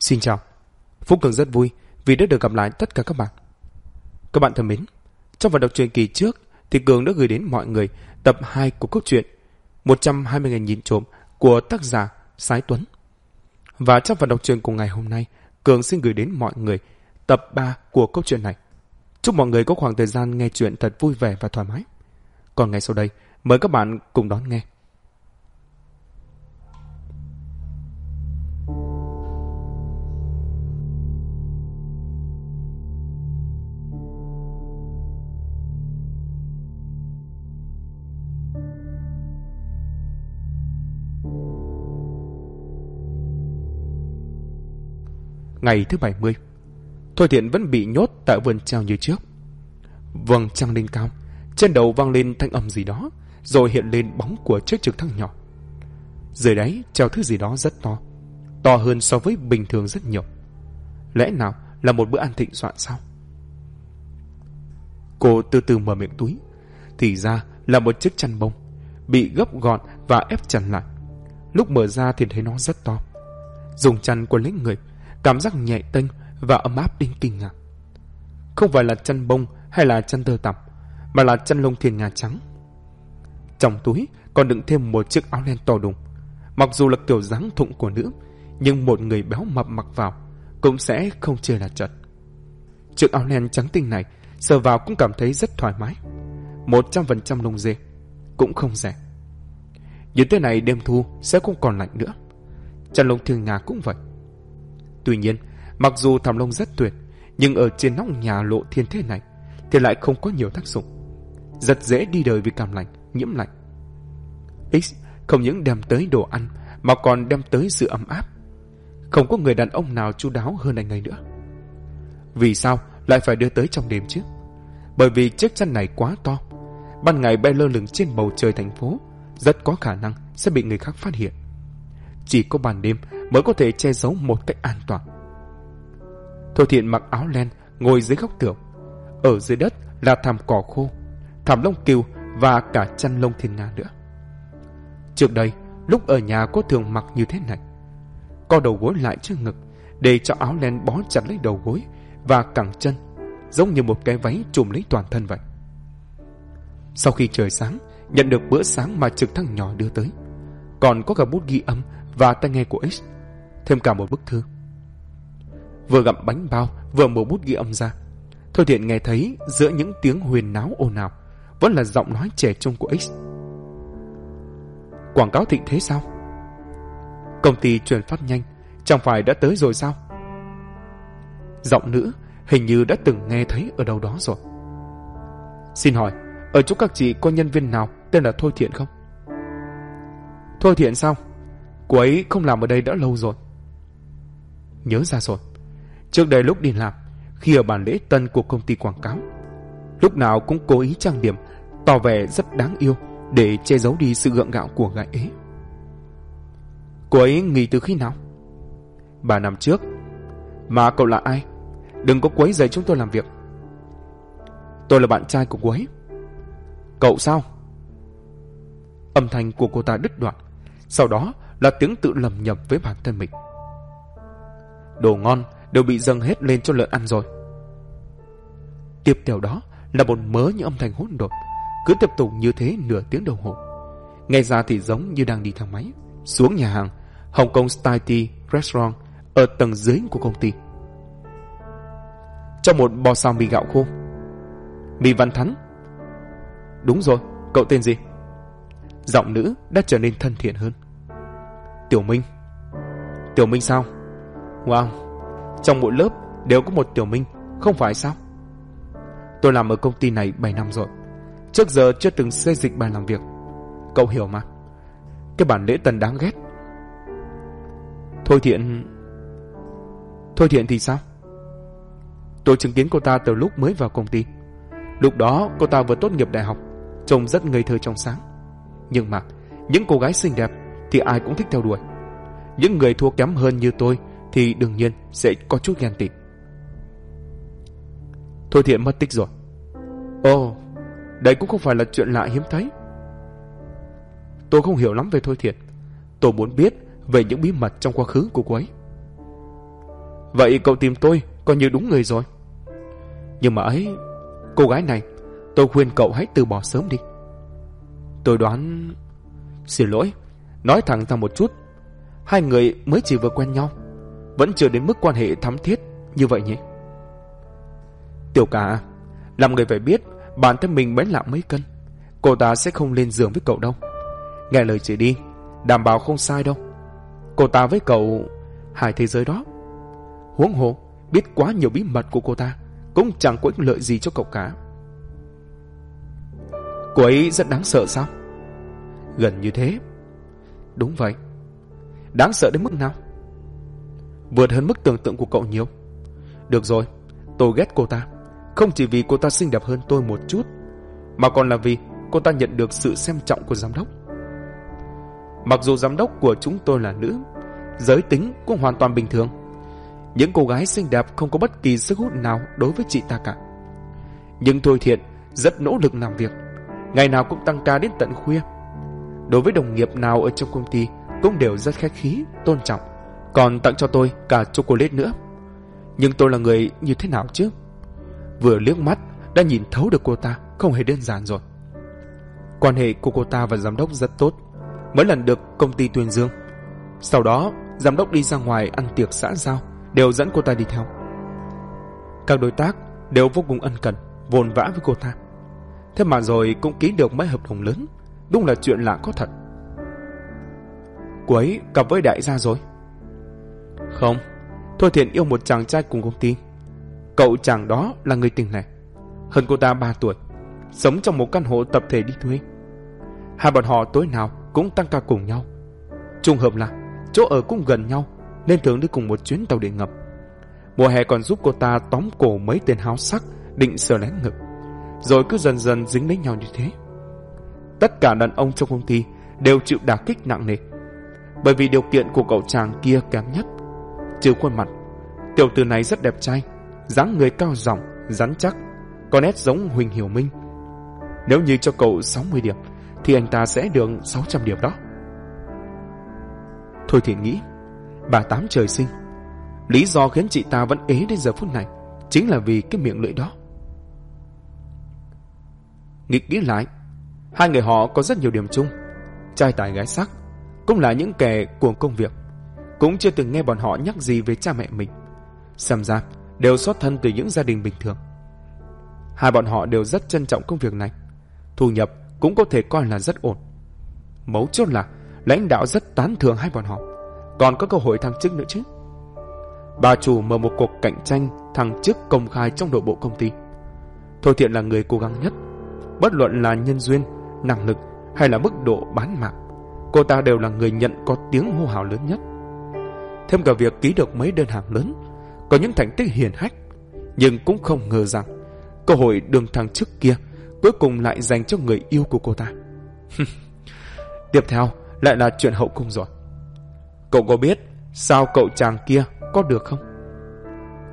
Xin chào. Phúc Cường rất vui vì đã được gặp lại tất cả các bạn. Các bạn thân mến, trong phần đọc truyện kỳ trước thì Cường đã gửi đến mọi người tập 2 của câu chuyện 120 ngày nhìn trộm của tác giả Sái Tuấn. Và trong phần đọc truyện của ngày hôm nay, Cường xin gửi đến mọi người tập 3 của câu chuyện này. Chúc mọi người có khoảng thời gian nghe chuyện thật vui vẻ và thoải mái. Còn ngay sau đây, mời các bạn cùng đón nghe. Ngày thứ 70 Thôi Thiện vẫn bị nhốt tại vườn treo như trước. Vầng trăng lên cao, Trên đầu vang lên thanh âm gì đó, Rồi hiện lên bóng của chiếc trực thăng nhỏ. Dưới đáy treo thứ gì đó rất to To hơn so với bình thường rất nhiều. Lẽ nào là một bữa ăn thịnh soạn sao? Cô từ từ mở miệng túi, Thì ra là một chiếc chăn bông, Bị gấp gọn và ép chặt lại. Lúc mở ra thì thấy nó rất to. Dùng chăn quấn lấy người Cảm giác nhẹ tênh và ấm áp đến kinh ngạc. Không phải là chân bông hay là chân tơ tằm, mà là chân lông thiên nga trắng. Trong túi còn đựng thêm một chiếc áo len to đùng. Mặc dù là kiểu dáng thụng của nữ, nhưng một người béo mập mặc vào cũng sẽ không chê là chật. Chiếc áo len trắng tinh này sờ vào cũng cảm thấy rất thoải mái. Một trăm phần trăm lông dê, cũng không rẻ. Như thế này đêm thu sẽ không còn lạnh nữa. Chân lông thiên nga cũng vậy. Tuy nhiên, mặc dù thảm lông rất tuyệt, nhưng ở trên nóc nhà lộ thiên thế này thì lại không có nhiều tác dụng. Rất dễ đi đời vì cảm lạnh, nhiễm lạnh. X không những đem tới đồ ăn mà còn đem tới sự ấm áp. Không có người đàn ông nào chu đáo hơn anh ấy nữa. Vì sao lại phải đưa tới trong đêm chứ? Bởi vì chiếc chăn này quá to. Ban ngày bay lơ lửng trên bầu trời thành phố, rất có khả năng sẽ bị người khác phát hiện. Chỉ có ban đêm mới có thể che giấu một cách an toàn. Thôi thiện mặc áo len, ngồi dưới góc tường. Ở dưới đất là thảm cỏ khô, thảm lông kiều và cả chăn lông thiên nga nữa. Trước đây, lúc ở nhà cô thường mặc như thế này. Co đầu gối lại trước ngực, để cho áo len bó chặt lấy đầu gối và cẳng chân, giống như một cái váy trùm lấy toàn thân vậy. Sau khi trời sáng, nhận được bữa sáng mà trực thăng nhỏ đưa tới. Còn có cả bút ghi âm và tai nghe của X thêm cả một bức thư. Vừa gặm bánh bao, vừa mổ bút ghi âm ra. Thôi Thiện nghe thấy giữa những tiếng huyền náo ồn ào, vẫn là giọng nói trẻ trung của X. Quảng cáo thịnh thế sao? Công ty truyền phát nhanh, chẳng phải đã tới rồi sao? Giọng nữ hình như đã từng nghe thấy ở đâu đó rồi. Xin hỏi, ở chỗ các chị có nhân viên nào tên là Thôi Thiện không? Thôi Thiện sao? Cô ấy không làm ở đây đã lâu rồi. Nhớ ra rồi. Trước đây lúc đi làm, khi ở bàn lễ tân của công ty quảng cáo, lúc nào cũng cố ý trang điểm, tỏ vẻ rất đáng yêu để che giấu đi sự gượng gạo của gái ấy. Cô ấy nghỉ từ khi nào? Ba năm trước. Mà cậu là ai? Đừng có quấy rầy chúng tôi làm việc. Tôi là bạn trai của cô ấy. Cậu sao? Âm thanh của cô ta đứt đoạn. Sau đó là tiếng tự lầm nhầm với bản thân mình. Đồ ngon đều bị dâng hết lên cho lợn ăn rồi. Tiếp theo đó là một mớ những âm thanh hỗn độn, cứ tiếp tục như thế nửa tiếng đồng hồ. Nghe ra thì giống như đang đi thang máy, xuống nhà hàng Hong Kong Style Tea Restaurant ở tầng dưới của công ty. Trong một bò xào mì gạo khô. Mì Văn Thắng. Đúng rồi, cậu tên gì? Giọng nữ đã trở nên thân thiện hơn. Tiểu Minh. Tiểu Minh sao? Wow, trong mỗi lớp đều có một Tiểu Minh, không phải sao? Tôi làm ở công ty này 7 năm rồi. Trước giờ chưa từng xây dịch bài làm việc. Cậu hiểu mà. Cái bản lễ tần đáng ghét. Thôi thiện... Thôi thiện thì sao? Tôi chứng kiến cô ta từ lúc mới vào công ty. Lúc đó cô ta vừa tốt nghiệp đại học, trông rất ngây thơ trong sáng. Nhưng mà, những cô gái xinh đẹp thì ai cũng thích theo đuổi. Những người thua kém hơn như tôi thì đương nhiên sẽ có chút ghen tị. Thôi thiện mất tích rồi. Ồ, đây cũng không phải là chuyện lạ hiếm thấy. Tôi không hiểu lắm về Thôi Thiện. Tôi muốn biết về những bí mật trong quá khứ của cô ấy. Vậy cậu tìm tôi coi như đúng người rồi. Nhưng mà ấy, cô gái này, tôi khuyên cậu hãy từ bỏ sớm đi. Tôi đoán... Xin lỗi, nói thẳng ra một chút. Hai người mới chỉ vừa quen nhau, vẫn chưa đến mức quan hệ thắm thiết như vậy nhỉ? Tiểu cả, làm người phải biết bản thân mình mới lạng mấy cân. Cô ta sẽ không lên giường với cậu đâu. Nghe lời chị đi, đảm bảo không sai đâu. Cô ta với cậu, hai thế giới đó. Huống hồ, biết quá nhiều bí mật của cô ta, cũng chẳng có ích lợi gì cho cậu cả. Cô ấy rất đáng sợ sao? Gần như thế. Đúng vậy. Đáng sợ đến mức nào? Vượt hơn mức tưởng tượng của cậu nhiều. Được rồi, tôi ghét cô ta. Không chỉ vì cô ta xinh đẹp hơn tôi một chút, mà còn là vì cô ta nhận được sự xem trọng của giám đốc. Mặc dù giám đốc của chúng tôi là nữ, giới tính cũng hoàn toàn bình thường. Những cô gái xinh đẹp không có bất kỳ sức hút nào đối với chị ta cả. Nhưng Thôi Thiện rất nỗ lực làm việc, ngày nào cũng tăng ca đến tận khuya. Đối với đồng nghiệp nào ở trong công ty cũng đều rất khách khí, tôn trọng, còn tặng cho tôi cả chocolate nữa. Nhưng tôi là người như thế nào chứ? Vừa liếc mắt đã nhìn thấu được cô ta, không hề đơn giản rồi. Quan hệ của cô ta và giám đốc rất tốt, mấy lần được công ty tuyên dương. Sau đó, giám đốc đi ra ngoài ăn tiệc xã giao, đều dẫn cô ta đi theo. Các đối tác đều vô cùng ân cần, vồn vã với cô ta. Thế mà rồi cũng ký được mấy hợp đồng lớn, đúng là chuyện lạ có thật. Cô ấy cặp với đại gia rồi. Không, Thôi Thiện yêu một chàng trai cùng công ty. Cậu chàng đó là người tình này, hơn cô ta 3 tuổi, sống trong một căn hộ tập thể đi thuê. Hai bọn họ tối nào cũng tăng ca cùng nhau. Trùng hợp là chỗ ở cũng gần nhau nên thường đi cùng một chuyến tàu điện ngầm. Mùa hè còn giúp cô ta tóm cổ mấy tên háo sắc định sờ lén ngực. Rồi cứ dần dần dính lấy nhau như thế. Tất cả đàn ông trong công ty đều chịu đả kích nặng nề. Bởi vì điều kiện của cậu chàng kia kém nhất. Trừ khuôn mặt, tiểu tử này rất đẹp trai, dáng người cao rộng, rắn chắc, có nét giống Huỳnh Hiểu Minh. Nếu như cho cậu 60 điểm, thì anh ta sẽ được 600 điểm đó. Thôi thì nghĩ, bà Tám trời sinh. Lý do khiến chị ta vẫn ế đến giờ phút này chính là vì cái miệng lưỡi đó. Nghịch nghĩ lại, hai người họ có rất nhiều điểm chung. Trai tài gái sắc, cũng là những kẻ cuồng công việc. Cũng chưa từng nghe bọn họ nhắc gì về cha mẹ mình. Xem ra, đều xuất thân từ những gia đình bình thường. Hai bọn họ đều rất trân trọng công việc này. Thu nhập cũng có thể coi là rất ổn. Mấu chốt là lãnh đạo rất tán thưởng hai bọn họ, còn có cơ hội thăng chức nữa chứ. Bà chủ mở một cuộc cạnh tranh thăng chức công khai trong nội bộ công ty. Thôi Thiện là người cố gắng nhất, bất luận là nhân duyên, năng lực hay là mức độ bán mạng, cô ta đều là người nhận có tiếng hô hào lớn nhất. Thêm cả việc ký được mấy đơn hàng lớn, có những thành tích hiển hách, nhưng cũng không ngờ rằng cơ hội đường thẳng trước kia cuối cùng lại dành cho người yêu của cô ta. Tiếp theo lại là chuyện hậu cung rồi. Cậu có biết sao cậu chàng kia có được không?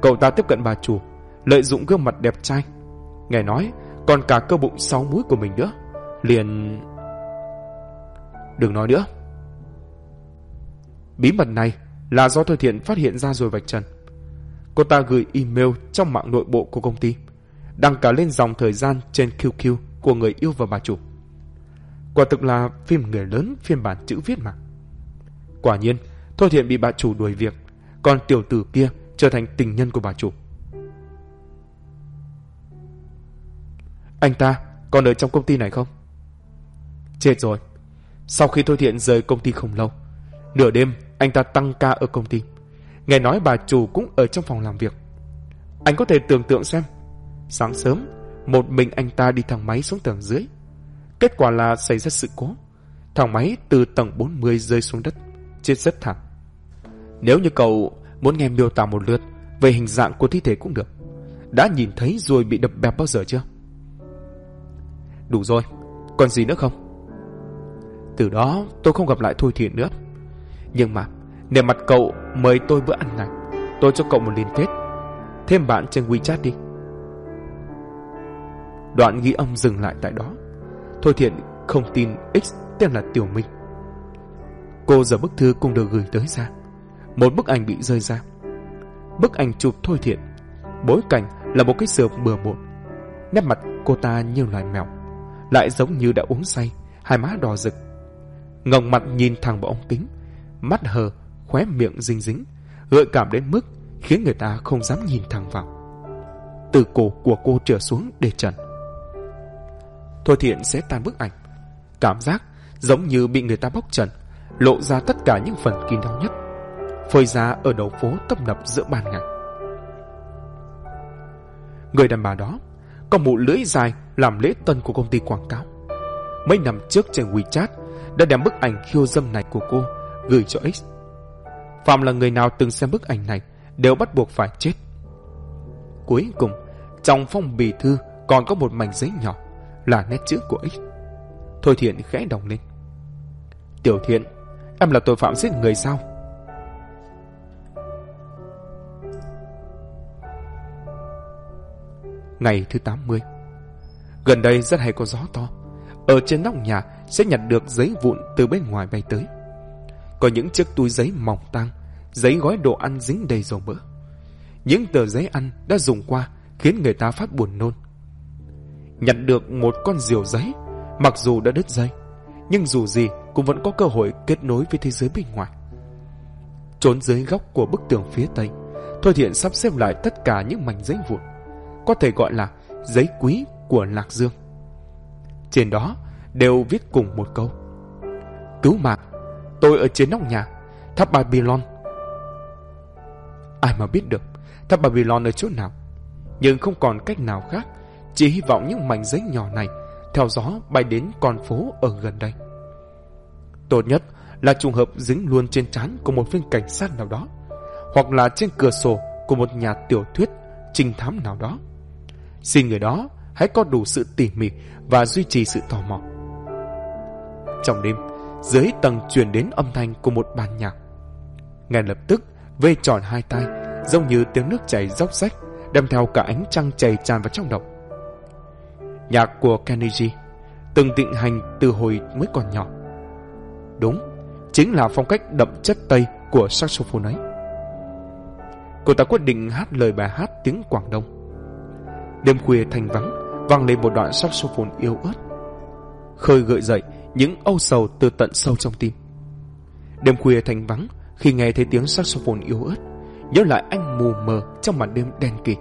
Cậu ta tiếp cận bà chủ, lợi dụng gương mặt đẹp trai. Nghe nói còn cả cơ bụng sáu múi của mình nữa. Liền... Đừng nói nữa. Bí mật này là do Thôi Thiện phát hiện ra rồi vạch trần. Cô ta gửi email trong mạng nội bộ của công ty đăng cả lên dòng thời gian trên QQ của người yêu và bà chủ. Quả thực là phim người lớn phiên bản chữ viết mà. Quả nhiên, Thôi Thiện bị bà chủ đuổi việc, còn tiểu tử kia trở thành tình nhân của bà chủ. Anh ta còn ở trong công ty này không? Chết rồi. Sau khi Thôi Thiện rời công ty không lâu, nửa đêm anh ta tăng ca ở công ty. Nghe nói bà chủ cũng ở trong phòng làm việc. Anh có thể tưởng tượng xem Sáng sớm, một mình anh ta đi thang máy xuống tầng dưới. Kết quả là xảy ra sự cố. Thang máy từ tầng 40 rơi xuống đất, chết rất thảm. Nếu như cậu muốn nghe miêu tả một lượt về hình dạng của thi thể cũng được. Đã nhìn thấy rồi bị đập bẹp bao giờ chưa? Đủ rồi, còn gì nữa không? Từ đó tôi không gặp lại Thôi Thiện nữa. Nhưng mà, nề mặt cậu mời tôi bữa ăn này, tôi cho cậu một liên kết. Thêm bạn trên WeChat đi. Đoạn ghi âm dừng lại tại đó. Thôi thiện không tin X tên là Tiểu Minh. Cô giờ bức thư cũng được gửi tới ra. Một bức ảnh bị rơi ra. bức ảnh chụp thôi thiện. Bối cảnh là một cái sườn bừa bộn. Nét mặt cô ta như loài mèo, lại giống như đã uống say, hai má đỏ rực. Ngồng mặt nhìn thẳng vào ống kính, mắt hờ, khóe miệng dinh dính, gợi cảm đến mức khiến người ta không dám nhìn thẳng vào. Từ cổ của cô trở xuống để trần. Thôi thiện sẽ tan bức ảnh. Cảm giác giống như bị người ta bóc trần, lộ ra tất cả những phần kín đau nhất, phơi ra ở đầu phố tấp nập giữa ban ngày. Người đàn bà đó có mụ lưỡi dài làm lễ tân của công ty quảng cáo. Mấy năm trước trên WeChat đã đem bức ảnh khiêu dâm này của cô gửi cho X. Phạm là người nào từng xem bức ảnh này đều bắt buộc phải chết. Cuối cùng, trong phong bì thư còn có một mảnh giấy nhỏ là nét chữ của X. Thôi thiện khẽ đọc lên. Tiểu thiện, em là tội phạm giết người sao? Ngày thứ 80 Gần đây rất hay có gió to. Ở trên nóc nhà sẽ nhặt được giấy vụn từ bên ngoài bay tới. Có những chiếc túi giấy mỏng tang, giấy gói đồ ăn dính đầy dầu mỡ. Những tờ giấy ăn đã dùng qua khiến người ta phát buồn nôn. Nhặt được một con diều giấy, mặc dù đã đứt dây, nhưng dù gì cũng vẫn có cơ hội kết nối với thế giới bên ngoài. Trốn dưới góc của bức tường phía tây, Thôi Thiện sắp xếp lại tất cả những mảnh giấy vụn, có thể gọi là giấy quý của Lạc Dương. Trên đó đều viết cùng một câu. Cứu mạng, tôi ở trên nóc nhà, tháp Babylon. Ai mà biết được tháp Babylon ở chỗ nào, nhưng không còn cách nào khác, chỉ hy vọng những mảnh giấy nhỏ này theo gió bay đến con phố ở gần đây. Tốt nhất là trùng hợp dính luôn trên trán của một viên cảnh sát nào đó, hoặc là trên cửa sổ của một nhà tiểu thuyết trinh thám nào đó. Xin người đó hãy có đủ sự tỉ mỉ và duy trì sự tò mò. Trong đêm, dưới tầng truyền đến âm thanh của một bàn nhạc. Ngay lập tức, vê tròn hai tay, giống như tiếng nước chảy róc rách, đem theo cả ánh trăng chảy tràn vào trong đầu. Nhạc của Kennedy từng định hành từ hồi mới còn nhỏ. Đúng, chính là phong cách đậm chất Tây của saxophone ấy. Cô ta quyết định hát lời bài hát tiếng Quảng Đông. Đêm khuya thành vắng, vang lên một đoạn saxophone yếu ớt. Khơi gợi dậy những âu sầu từ tận sâu trong tim. Đêm khuya thành vắng, khi nghe thấy tiếng saxophone yếu ớt, nhớ lại anh mù mờ trong màn đêm đen kịt.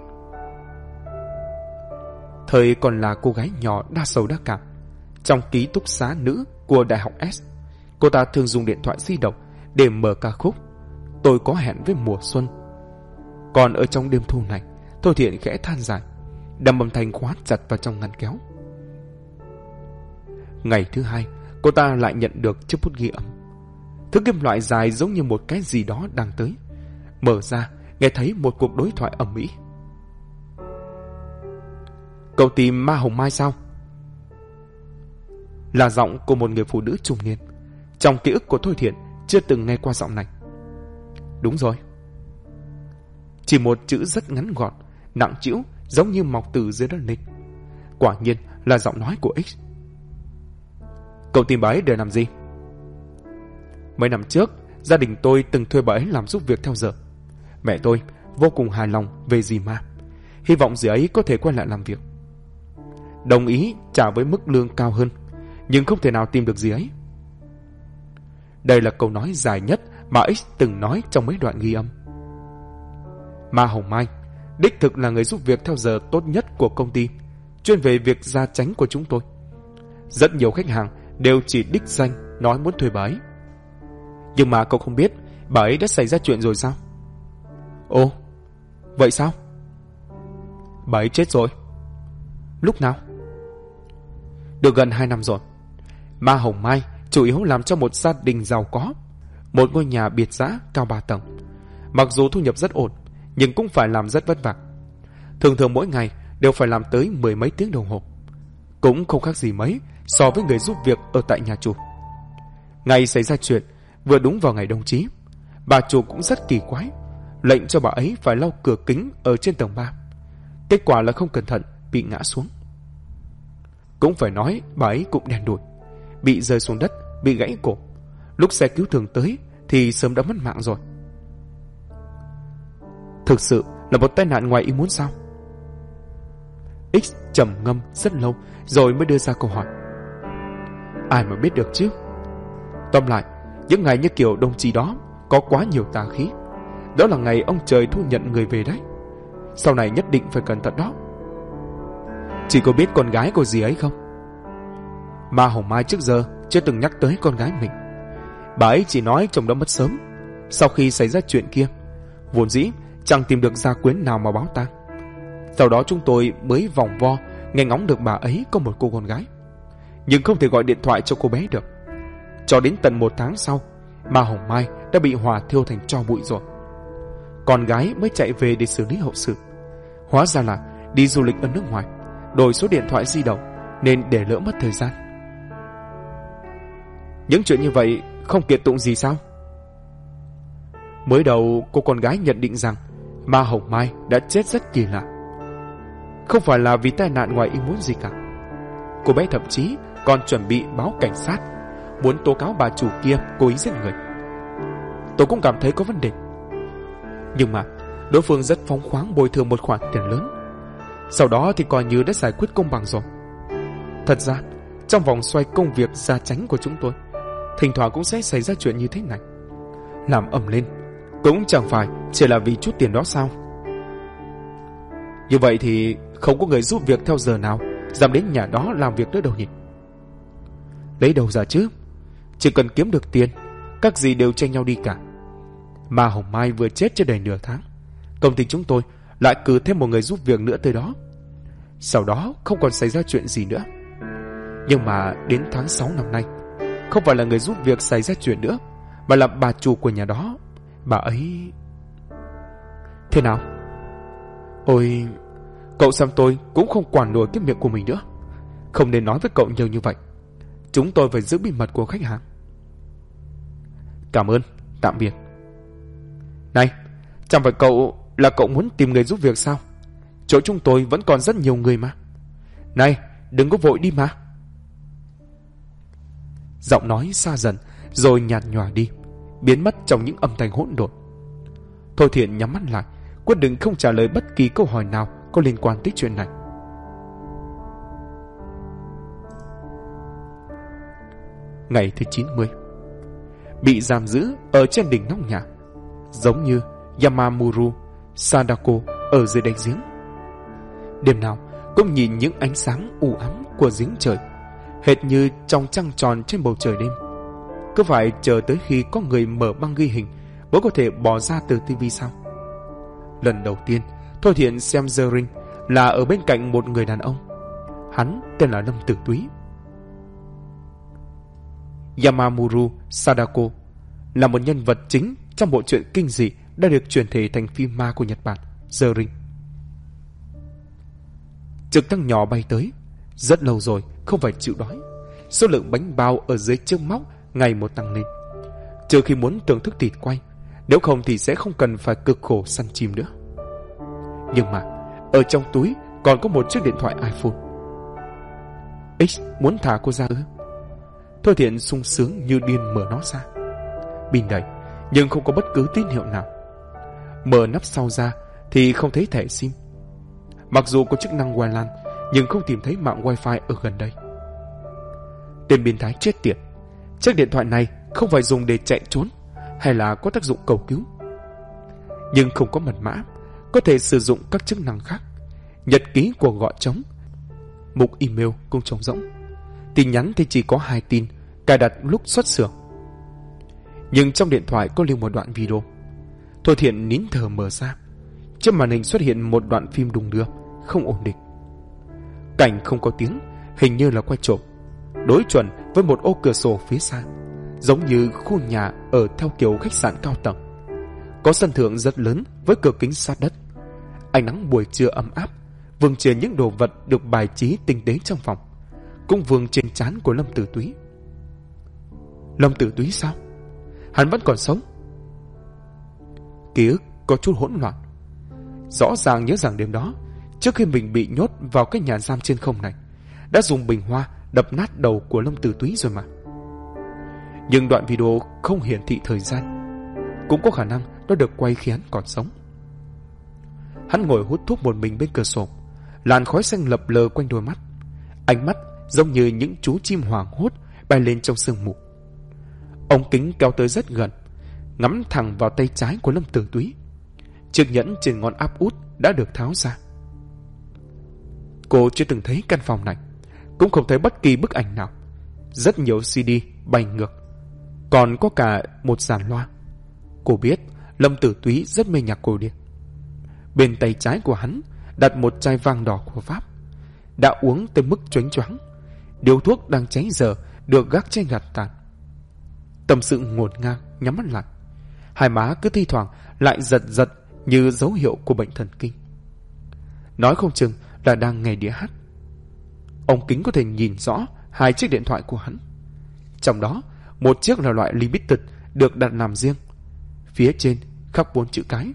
Thời còn là cô gái nhỏ đa sầu đa cảm. Trong ký túc xá nữ của Đại học S, cô ta thường dùng điện thoại di động để mở ca khúc Tôi có hẹn với mùa xuân. Còn ở trong đêm thu này, Thôi Thiện khẽ than dài, đâm âm thanh khóa chặt vào trong ngăn kéo. Ngày thứ hai, cô ta lại nhận được chiếc bút ghi âm. Thứ kim loại dài giống như một cái gì đó đang tới. Mở ra, nghe thấy một cuộc đối thoại ầm ĩ. Cậu tìm ma hồng mai sao? Là giọng của một người phụ nữ trung niên. Trong ký ức của Thôi Thiện chưa từng nghe qua giọng này. Đúng rồi. Chỉ một chữ rất ngắn gọn, nặng chịu giống như mọc từ dưới đất lên. Quả nhiên là giọng nói của X. Cậu tìm bà ấy để làm gì? Mấy năm trước, gia đình tôi từng thuê bà ấy làm giúp việc theo giờ. Mẹ tôi vô cùng hài lòng về dì ma. Hy vọng dì ấy có thể quay lại làm việc. Đồng ý trả với mức lương cao hơn, nhưng không thể nào tìm được gì ấy. Đây là câu nói dài nhất mà X từng nói trong mấy đoạn ghi âm. Ma Hồng Mai, đích thực là người giúp việc theo giờ tốt nhất của công ty, chuyên về việc gia tránh của chúng tôi. Rất nhiều khách hàng đều chỉ đích danh nói muốn thuê bà ấy. Nhưng mà cậu không biết bà ấy đã xảy ra chuyện rồi sao? Ồ, vậy sao? Bà ấy chết rồi. Lúc nào? Được gần 2 năm rồi. Ma Hồng Mai chủ yếu làm cho một gia đình giàu có. Một ngôi nhà biệt giã cao 3 tầng. Mặc dù thu nhập rất ổn, nhưng cũng phải làm rất vất vả. Thường thường mỗi ngày đều phải làm tới mười mấy tiếng đồng hồ. Cũng không khác gì mấy so với người giúp việc ở tại nhà chủ. Ngày xảy ra chuyện, vừa đúng vào ngày đồng chí, bà chủ cũng rất kỳ quái, lệnh cho bà ấy phải lau cửa kính ở trên tầng 3. Kết quả là không cẩn thận, bị ngã xuống. Cũng phải nói bà ấy cũng đèn đuổi, bị rơi xuống đất, bị gãy cổ. Lúc xe cứu thương tới thì sớm đã mất mạng rồi. Thực sự là một tai nạn ngoài ý muốn sao? X trầm ngâm rất lâu rồi mới đưa ra câu hỏi. Ai mà biết được chứ? Tóm lại, những ngày như kiểu đồng chí đó có quá nhiều tà khí. Đó là ngày ông trời thu nhận người về đấy. Sau này nhất định phải cẩn thận đó. Chỉ có biết con gái của gì ấy không? Ma Hồng Mai trước giờ chưa từng nhắc tới con gái mình. Bà ấy chỉ nói chồng đã mất sớm. Sau khi xảy ra chuyện kia, vốn dĩ chẳng tìm được gia quyến nào mà báo tang. Sau đó chúng tôi mới vòng vo nghe ngóng được bà ấy có một cô con gái. Nhưng không thể gọi điện thoại cho cô bé được. Cho đến tận một tháng sau, Ma Hồng Mai đã bị hỏa thiêu thành tro bụi rồi. Con gái mới chạy về để xử lý hậu sự. Hóa ra là đi du lịch ở nước ngoài, đổi số điện thoại di động nên để lỡ mất thời gian. Những chuyện như vậy không kiện tụng gì sao? Mới đầu cô con gái nhận định rằng Ma Hồng Mai đã chết rất kỳ lạ. Không phải là vì tai nạn ngoài ý muốn gì cả. Cô bé thậm chí còn chuẩn bị báo cảnh sát, muốn tố cáo bà chủ kia cố ý giết người. Tôi cũng cảm thấy có vấn đề. Nhưng mà, đối phương rất phóng khoáng bồi thường một khoản tiền lớn. Sau đó thì coi như đã giải quyết công bằng rồi. Thật ra, trong vòng xoay công việc gia tránh của chúng tôi, thỉnh thoảng cũng sẽ xảy ra chuyện như thế này. Làm ầm lên, cũng chẳng phải chỉ là vì chút tiền đó sao. Như vậy thì không có người giúp việc theo giờ nào dám đến nhà đó làm việc nữa đâu nhỉ. Lấy đầu ra chứ, chỉ cần kiếm được tiền, các gì đều tranh nhau đi cả. Mà Hồng Mai vừa chết chưa đầy nửa tháng, công ty chúng tôi lại cử thêm một người giúp việc nữa tới đó. Sau đó không còn xảy ra chuyện gì nữa. Nhưng mà đến tháng 6 năm nay, không phải là người giúp việc xảy ra chuyện nữa, mà là bà chủ của nhà đó. Bà ấy... Thế nào? Ôi... Cậu xem tôi cũng không quản nổi cái miệng của mình nữa. Không nên nói với cậu nhiều như vậy. Chúng tôi phải giữ bí mật của khách hàng. Cảm ơn, tạm biệt. Này, chẳng phải cậu là cậu muốn tìm người giúp việc sao? Chỗ chúng tôi vẫn còn rất nhiều người mà. Này, đừng có vội đi mà. Giọng nói xa dần, rồi nhạt nhòa đi, biến mất trong những âm thanh hỗn độn. Thôi thiện nhắm mắt lại, quyết định không trả lời bất kỳ câu hỏi nào có liên quan tới chuyện này. Ngày thứ 90 Bị giam giữ ở trên đỉnh nóc nhà, Giống như Yamamuru Sadako ở dưới đáy giếng Đêm nào cũng nhìn những ánh sáng u ám của giếng trời, Hệt như trong trăng tròn trên bầu trời đêm Cứ phải chờ tới khi có người mở băng ghi hình Mới có thể bỏ ra từ tivi sau Lần đầu tiên, Thôi thiện xem The Ring là ở bên cạnh một người đàn ông. Hắn tên là Lâm Tử Túy. Yamamuru Sadako là một nhân vật chính trong bộ truyện kinh dị đã được chuyển thể thành phim ma của Nhật Bản, The Ring. Trực thăng nhỏ bay tới, rất lâu rồi không phải chịu đói. Số lượng bánh bao ở dưới chiếc móc ngày một tăng lên. Trừ khi muốn thưởng thức thịt quay, nếu không thì sẽ không cần phải cực khổ săn chim nữa. Nhưng mà, ở trong túi còn có một chiếc điện thoại iPhone. X muốn thả cô ra ư? Thôi thiện sung sướng như điên mở nó ra. bình đầy, nhưng không có bất cứ tín hiệu nào. Mở nắp sau ra thì không thấy thẻ SIM. Mặc dù có chức năng WLAN, nhưng không tìm thấy mạng Wi-Fi ở gần đây. Tên biến thái chết tiệt. Chiếc điện thoại này không phải dùng để chạy trốn hay là có tác dụng cầu cứu. Nhưng không có mật mã có thể sử dụng các chức năng khác. Nhật ký của gọi trống, mục email cũng trống rỗng. Tin nhắn thì chỉ có hai tin, cài đặt lúc xuất xưởng. Nhưng trong điện thoại có lưu một đoạn video. Thôi thiện nín thở mở ra. Trên màn hình xuất hiện một đoạn phim đùng đưa, không ổn định. Cảnh không có tiếng, hình như là quay trộm. Đối chuẩn với một ô cửa sổ phía xa, giống như khu nhà ở theo kiểu khách sạn cao tầng. Có sân thượng rất lớn với cửa kính sát đất. Ánh nắng buổi trưa ấm áp, vương trên những đồ vật được bài trí tinh tế trong phòng. Cũng vương trên trán của Lâm Tử Túy. Lâm Tử Túy sao? Hắn vẫn còn sống. Ký ức có chút hỗn loạn. Rõ ràng nhớ rằng đêm đó, trước khi mình bị nhốt vào cái nhà giam trên không này, đã dùng bình hoa đập nát đầu của Lâm Tử Túy rồi mà. Nhưng đoạn video không hiển thị thời gian. Cũng có khả năng nó được quay khi hắn còn sống. Hắn ngồi hút thuốc một mình bên cửa sổ. Làn khói xanh lập lờ quanh đôi mắt. Ánh mắt giống như những chú chim hoàng hốt bay lên trong sương mù. Ông kính kéo tới rất gần, ngắm thẳng vào tay trái của Lâm Tử Túy. Chiếc nhẫn trên ngón áp út đã được tháo ra. Cô chưa từng thấy căn phòng này, cũng không thấy bất kỳ bức ảnh nào. Rất nhiều CD bay ngược, còn có cả một dàn loa. Cô biết Lâm Tử Túy rất mê nhạc cổ điển. Bên tay trái của hắn đặt một chai vang đỏ của Pháp. Đã uống tới mức choáng choáng. Điếu thuốc đang cháy giờ được gác trên gạt tàn. Tâm sự ngột ngang, nhắm mắt lại. Hai má cứ thi thoảng lại giật giật như dấu hiệu của bệnh thần kinh. Nói không chừng là đang nghe đĩa hát. Ông Kính có thể nhìn rõ hai chiếc điện thoại của hắn. Trong đó, một chiếc là loại limited được đặt làm riêng. Phía trên khắc bốn chữ cái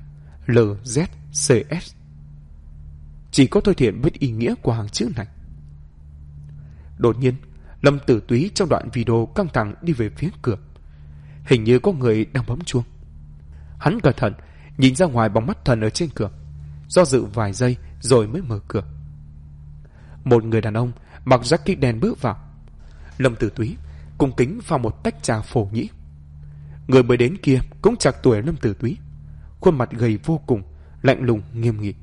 LZCS. Chỉ có Thôi Thiện biết ý nghĩa của hàng chữ này. Đột nhiên, Lâm Tử Túy trong đoạn video căng thẳng đi về phía cửa. Hình như có người đang bấm chuông. Hắn cẩn thận, nhìn ra ngoài bóng mắt thần ở trên cửa. Do dự vài giây rồi mới mở cửa. Một người đàn ông mặc jacket đen bước vào. Lâm Tử Túy cung kính pha một tách trà phổ nhĩ. Người mới đến kia cũng chạc tuổi Lâm Tử Túy. Khuôn mặt gầy vô cùng, lạnh lùng, nghiêm nghị.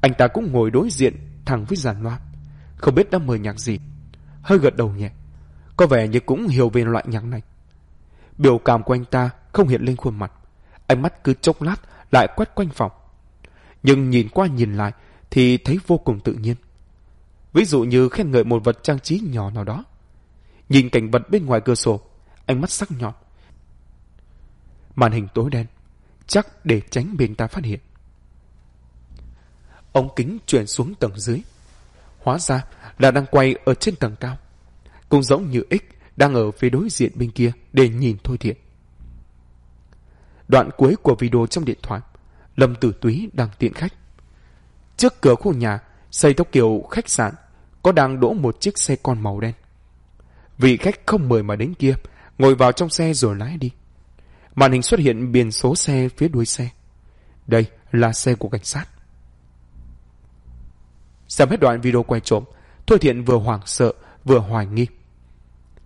Anh ta cũng ngồi đối diện thẳng với giàn loa. Không biết đã mời nhạc gì. Hơi gật đầu nhẹ. Có vẻ như cũng hiểu về loại nhạc này. Biểu cảm của anh ta không hiện lên khuôn mặt. Ánh mắt cứ chốc lát lại quét quanh phòng. Nhưng nhìn qua nhìn lại thì thấy vô cùng tự nhiên. Ví dụ như khen ngợi một vật trang trí nhỏ nào đó. Nhìn cảnh vật bên ngoài cửa sổ, ánh mắt sắc nhọn. Màn hình tối đen, chắc để tránh bên ta phát hiện. Ống kính chuyển xuống tầng dưới. Hóa ra là đang quay ở trên tầng cao. Cũng giống như X đang ở phía đối diện bên kia để nhìn Thôi Thiện. Đoạn cuối của video trong điện thoại, Lâm Tử Túy đang tiện khách. Trước cửa khu nhà, xây theo kiểu khách sạn, có đang đỗ một chiếc xe con màu đen. Vị khách không mời mà đến kia, ngồi vào trong xe rồi lái đi. Màn hình xuất hiện biển số xe phía đuôi xe. Đây là xe của cảnh sát. Xem hết đoạn video quay trộm, Thôi Thiện vừa hoảng sợ, vừa hoài nghi.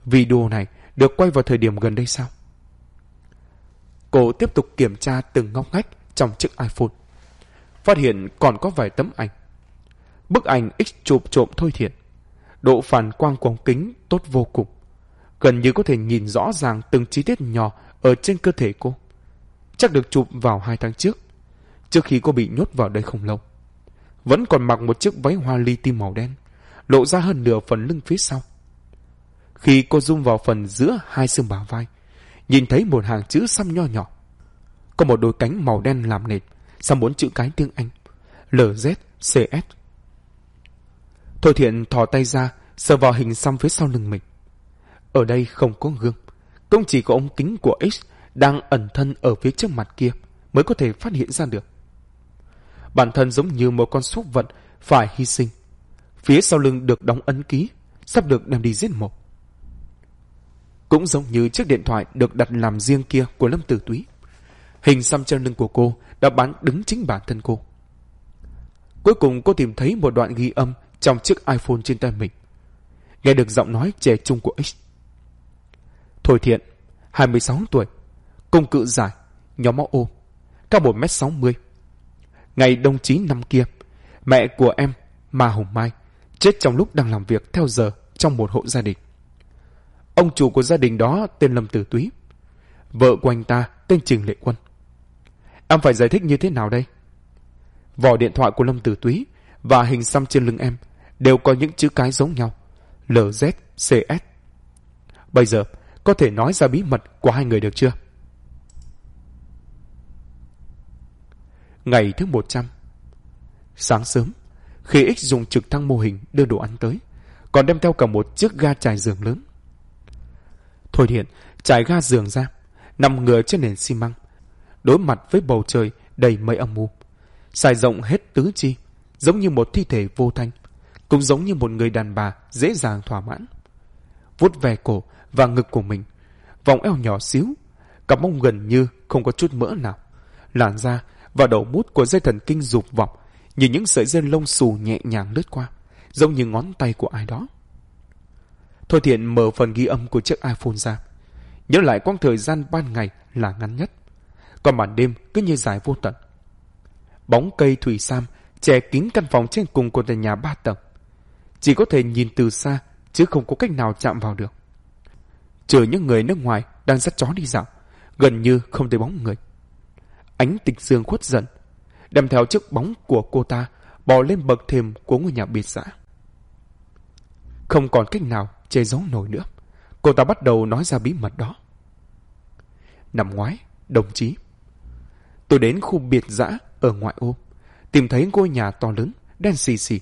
Video này được quay vào thời điểm gần đây sao? Cô tiếp tục kiểm tra từng ngóc ngách trong chiếc iPhone. Phát hiện còn có vài tấm ảnh. Bức ảnh X chụp trộm Thôi Thiện. Độ phản quang của ống kính tốt vô cùng. Gần như có thể nhìn rõ ràng từng chi tiết nhỏ ở trên cơ thể cô. Chắc được chụp vào hai tháng trước, trước khi cô bị nhốt vào đây không lâu. Vẫn còn mặc một chiếc váy hoa ly tim màu đen, lộ ra hơn nửa phần lưng phía sau. Khi cô zoom vào phần giữa hai xương bả vai, nhìn thấy một hàng chữ xăm nho nhỏ. Có một đôi cánh màu đen làm nền, xăm bốn chữ cái tiếng Anh. LZCS. Thôi thiện thò tay ra, sờ vào hình xăm phía sau lưng mình. Ở đây không có gương. công chỉ có ống kính của X đang ẩn thân ở phía trước mặt kia mới có thể phát hiện ra được. Bản thân giống như một con súc vật phải hy sinh. Phía sau lưng được đóng ấn ký, sắp được đem đi giết mổ. Cũng giống như chiếc điện thoại được đặt làm riêng kia của Lâm Tử Túy. Hình xăm trên lưng của cô đã bán đứng chính bản thân cô. Cuối cùng cô tìm thấy một đoạn ghi âm trong chiếc iPhone trên tay mình. Nghe được giọng nói trẻ trung của X. Thôi thiện, 26 tuổi, công cự giải, nhóm máu ô, cao 1m60. Ngày đồng chí năm kia, mẹ của em, Ma Hồng Mai, chết trong lúc đang làm việc theo giờ trong một hộ gia đình. Ông chủ của gia đình đó tên Lâm Tử Túy. Vợ của anh ta tên Trình Lệ Quân. Em phải giải thích như thế nào đây? Vỏ điện thoại của Lâm Tử Túy và hình xăm trên lưng em đều có những chữ cái giống nhau. LZCS. Bây giờ, có thể nói ra bí mật của hai người được chưa? Ngày thứ 100 Sáng sớm, khi X dùng trực thăng mô hình đưa đồ ăn tới, còn đem theo cả một chiếc ga trải giường lớn. Thôi điện, trải ga giường ra, nằm ngửa trên nền xi măng, đối mặt với bầu trời đầy mây âm mưu, xài rộng hết tứ chi, giống như một thi thể vô thanh, cũng giống như một người đàn bà dễ dàng thỏa mãn. Vuốt về cổ và ngực của mình, vòng eo nhỏ xíu, cặp mông gần như không có chút mỡ nào, làn da và đầu mút của dây thần kinh dục vọng như những sợi dây lông xù nhẹ nhàng lướt qua, giống như ngón tay của ai đó. Thôi thiện mở phần ghi âm của chiếc iPhone ra. Nhớ lại quãng thời gian ban ngày là ngắn nhất. Còn màn đêm cứ như dài vô tận. Bóng cây thủy sam che kín căn phòng trên cùng của tòa nhà ba tầng. Chỉ có thể nhìn từ xa chứ không có cách nào chạm vào được. Trừ những người nước ngoài đang dắt chó đi dạo, gần như không thấy bóng người. Ánh tịch dương khuất dần, đem theo chiếc bóng của cô ta bò lên bậc thềm của ngôi nhà biệt xã. Không còn cách nào che giấu nổi nữa. Cô ta bắt đầu nói ra bí mật đó. Năm ngoái, đồng chí. Tôi đến khu biệt dã ở ngoại ô, tìm thấy ngôi nhà to lớn, đen xì xì.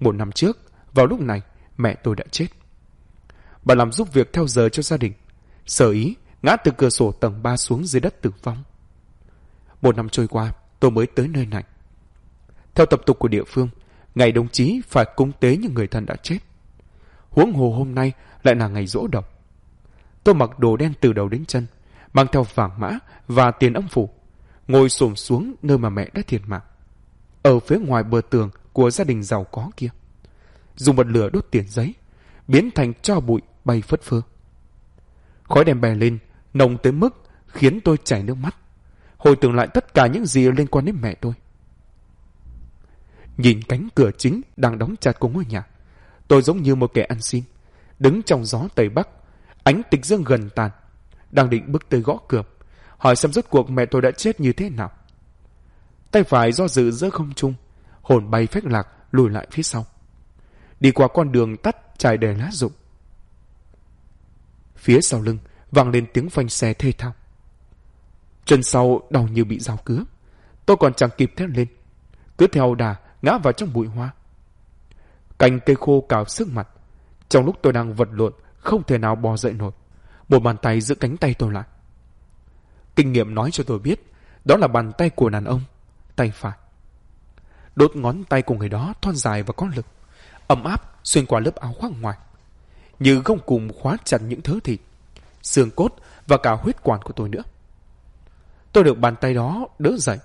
Một năm trước, vào lúc này, mẹ tôi đã chết. Bà làm giúp việc theo giờ cho gia đình. Sở ý, ngã từ cửa sổ tầng 3 xuống dưới đất tử vong. Một năm trôi qua, tôi mới tới nơi này. Theo tập tục của địa phương, ngày đồng chí phải cúng tế những người thân đã chết. Huống hồ hôm nay lại là ngày rỗ độc. Tôi mặc đồ đen từ đầu đến chân, mang theo vàng mã và tiền âm phủ, ngồi xổm xuống nơi mà mẹ đã thiệt mạng. Ở phía ngoài bờ tường của gia đình giàu có kia. Dùng bật lửa đốt tiền giấy, biến thành cho bụi bay phất phơ. Khói đèn bè lên, nồng tới mức khiến tôi chảy nước mắt. Hồi tưởng lại tất cả những gì liên quan đến mẹ tôi. Nhìn cánh cửa chính đang đóng chặt của ngôi nhà. Tôi giống như một kẻ ăn xin. Đứng trong gió Tây Bắc. Ánh tịch dương gần tàn. Đang định bước tới gõ cửa. Hỏi xem rốt cuộc mẹ tôi đã chết như thế nào. Tay phải do dự giữa không trung. Hồn bay phách lạc lùi lại phía sau. Đi qua con đường tắt trải đầy lá rụng. Phía sau lưng vang lên tiếng phanh xe thê thao. Chân sau đau như bị dao cứa. Tôi còn chẳng kịp thét lên. Cứ theo đà ngã vào trong bụi hoa. Cành cây khô cào sức mặt. Trong lúc tôi đang vật lộn, không thể nào bò dậy nổi. Một bàn tay giữ cánh tay tôi lại. Kinh nghiệm nói cho tôi biết, đó là bàn tay của đàn ông, tay phải. Đốt ngón tay của người đó thon dài và có lực, ấm áp xuyên qua lớp áo khoác ngoài. Như gông cùng khóa chặt những thớ thịt, xương cốt và cả huyết quản của tôi nữa. Tôi được bàn tay đó đỡ dậy.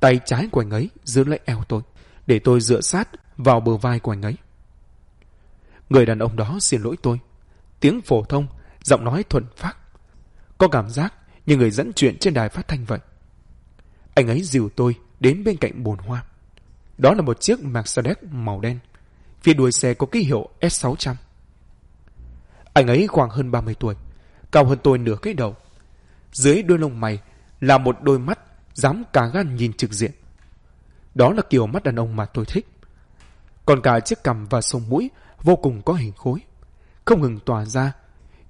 Tay trái của anh ấy giữ lấy eo tôi, để tôi dựa sát vào bờ vai của anh ấy. Người đàn ông đó xin lỗi tôi. Tiếng phổ thông, giọng nói thuần phát. Có cảm giác như người dẫn chuyện trên đài phát thanh vậy. Anh ấy dìu tôi đến bên cạnh bồn hoa. Đó là một chiếc Mercedes màu đen. Phía đuôi xe có ký hiệu S600. Anh ấy khoảng hơn 30 tuổi, cao hơn tôi nửa cái đầu. Dưới đôi lông mày là một đôi mắt dám cả gan nhìn trực diện. Đó là kiểu mắt đàn ông mà tôi thích. Còn cả chiếc cằm và sông mũi vô cùng có hình khối. Không ngừng tỏa ra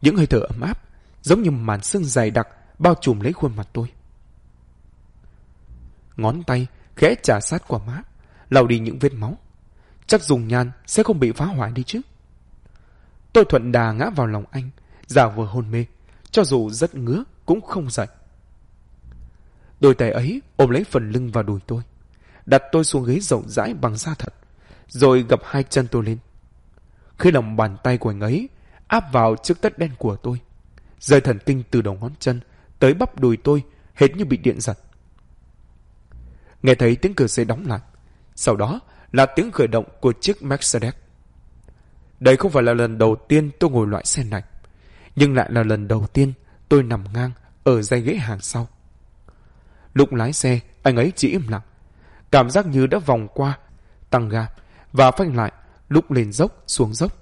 những hơi thở ấm áp, giống như màn sương dày đặc bao trùm lấy khuôn mặt tôi. Ngón tay khẽ trả sát qua má, lau đi những vết máu. Chắc dùng nhan sẽ không bị phá hoại đi chứ. Tôi thuận đà ngã vào lòng anh, giả vừa hôn mê, cho dù rất ngứa cũng không dậy. Đôi tay ấy ôm lấy phần lưng và đùi tôi, đặt tôi xuống ghế rộng rãi bằng da thật, rồi gập hai chân tôi lên. Khi lòng bàn tay của anh ấy áp vào chiếc tất đen của tôi, dây thần kinh từ đầu ngón chân tới bắp đùi tôi hệt như bị điện giật. Nghe thấy tiếng cửa xe đóng lại, sau đó là tiếng khởi động của chiếc Mercedes. Đây không phải là lần đầu tiên tôi ngồi loại xe này, nhưng lại là lần đầu tiên tôi nằm ngang ở dây ghế hàng sau. Lúc lái xe, anh ấy chỉ im lặng, cảm giác như đã vòng qua, tăng ga và phanh lại lúc lên dốc xuống dốc.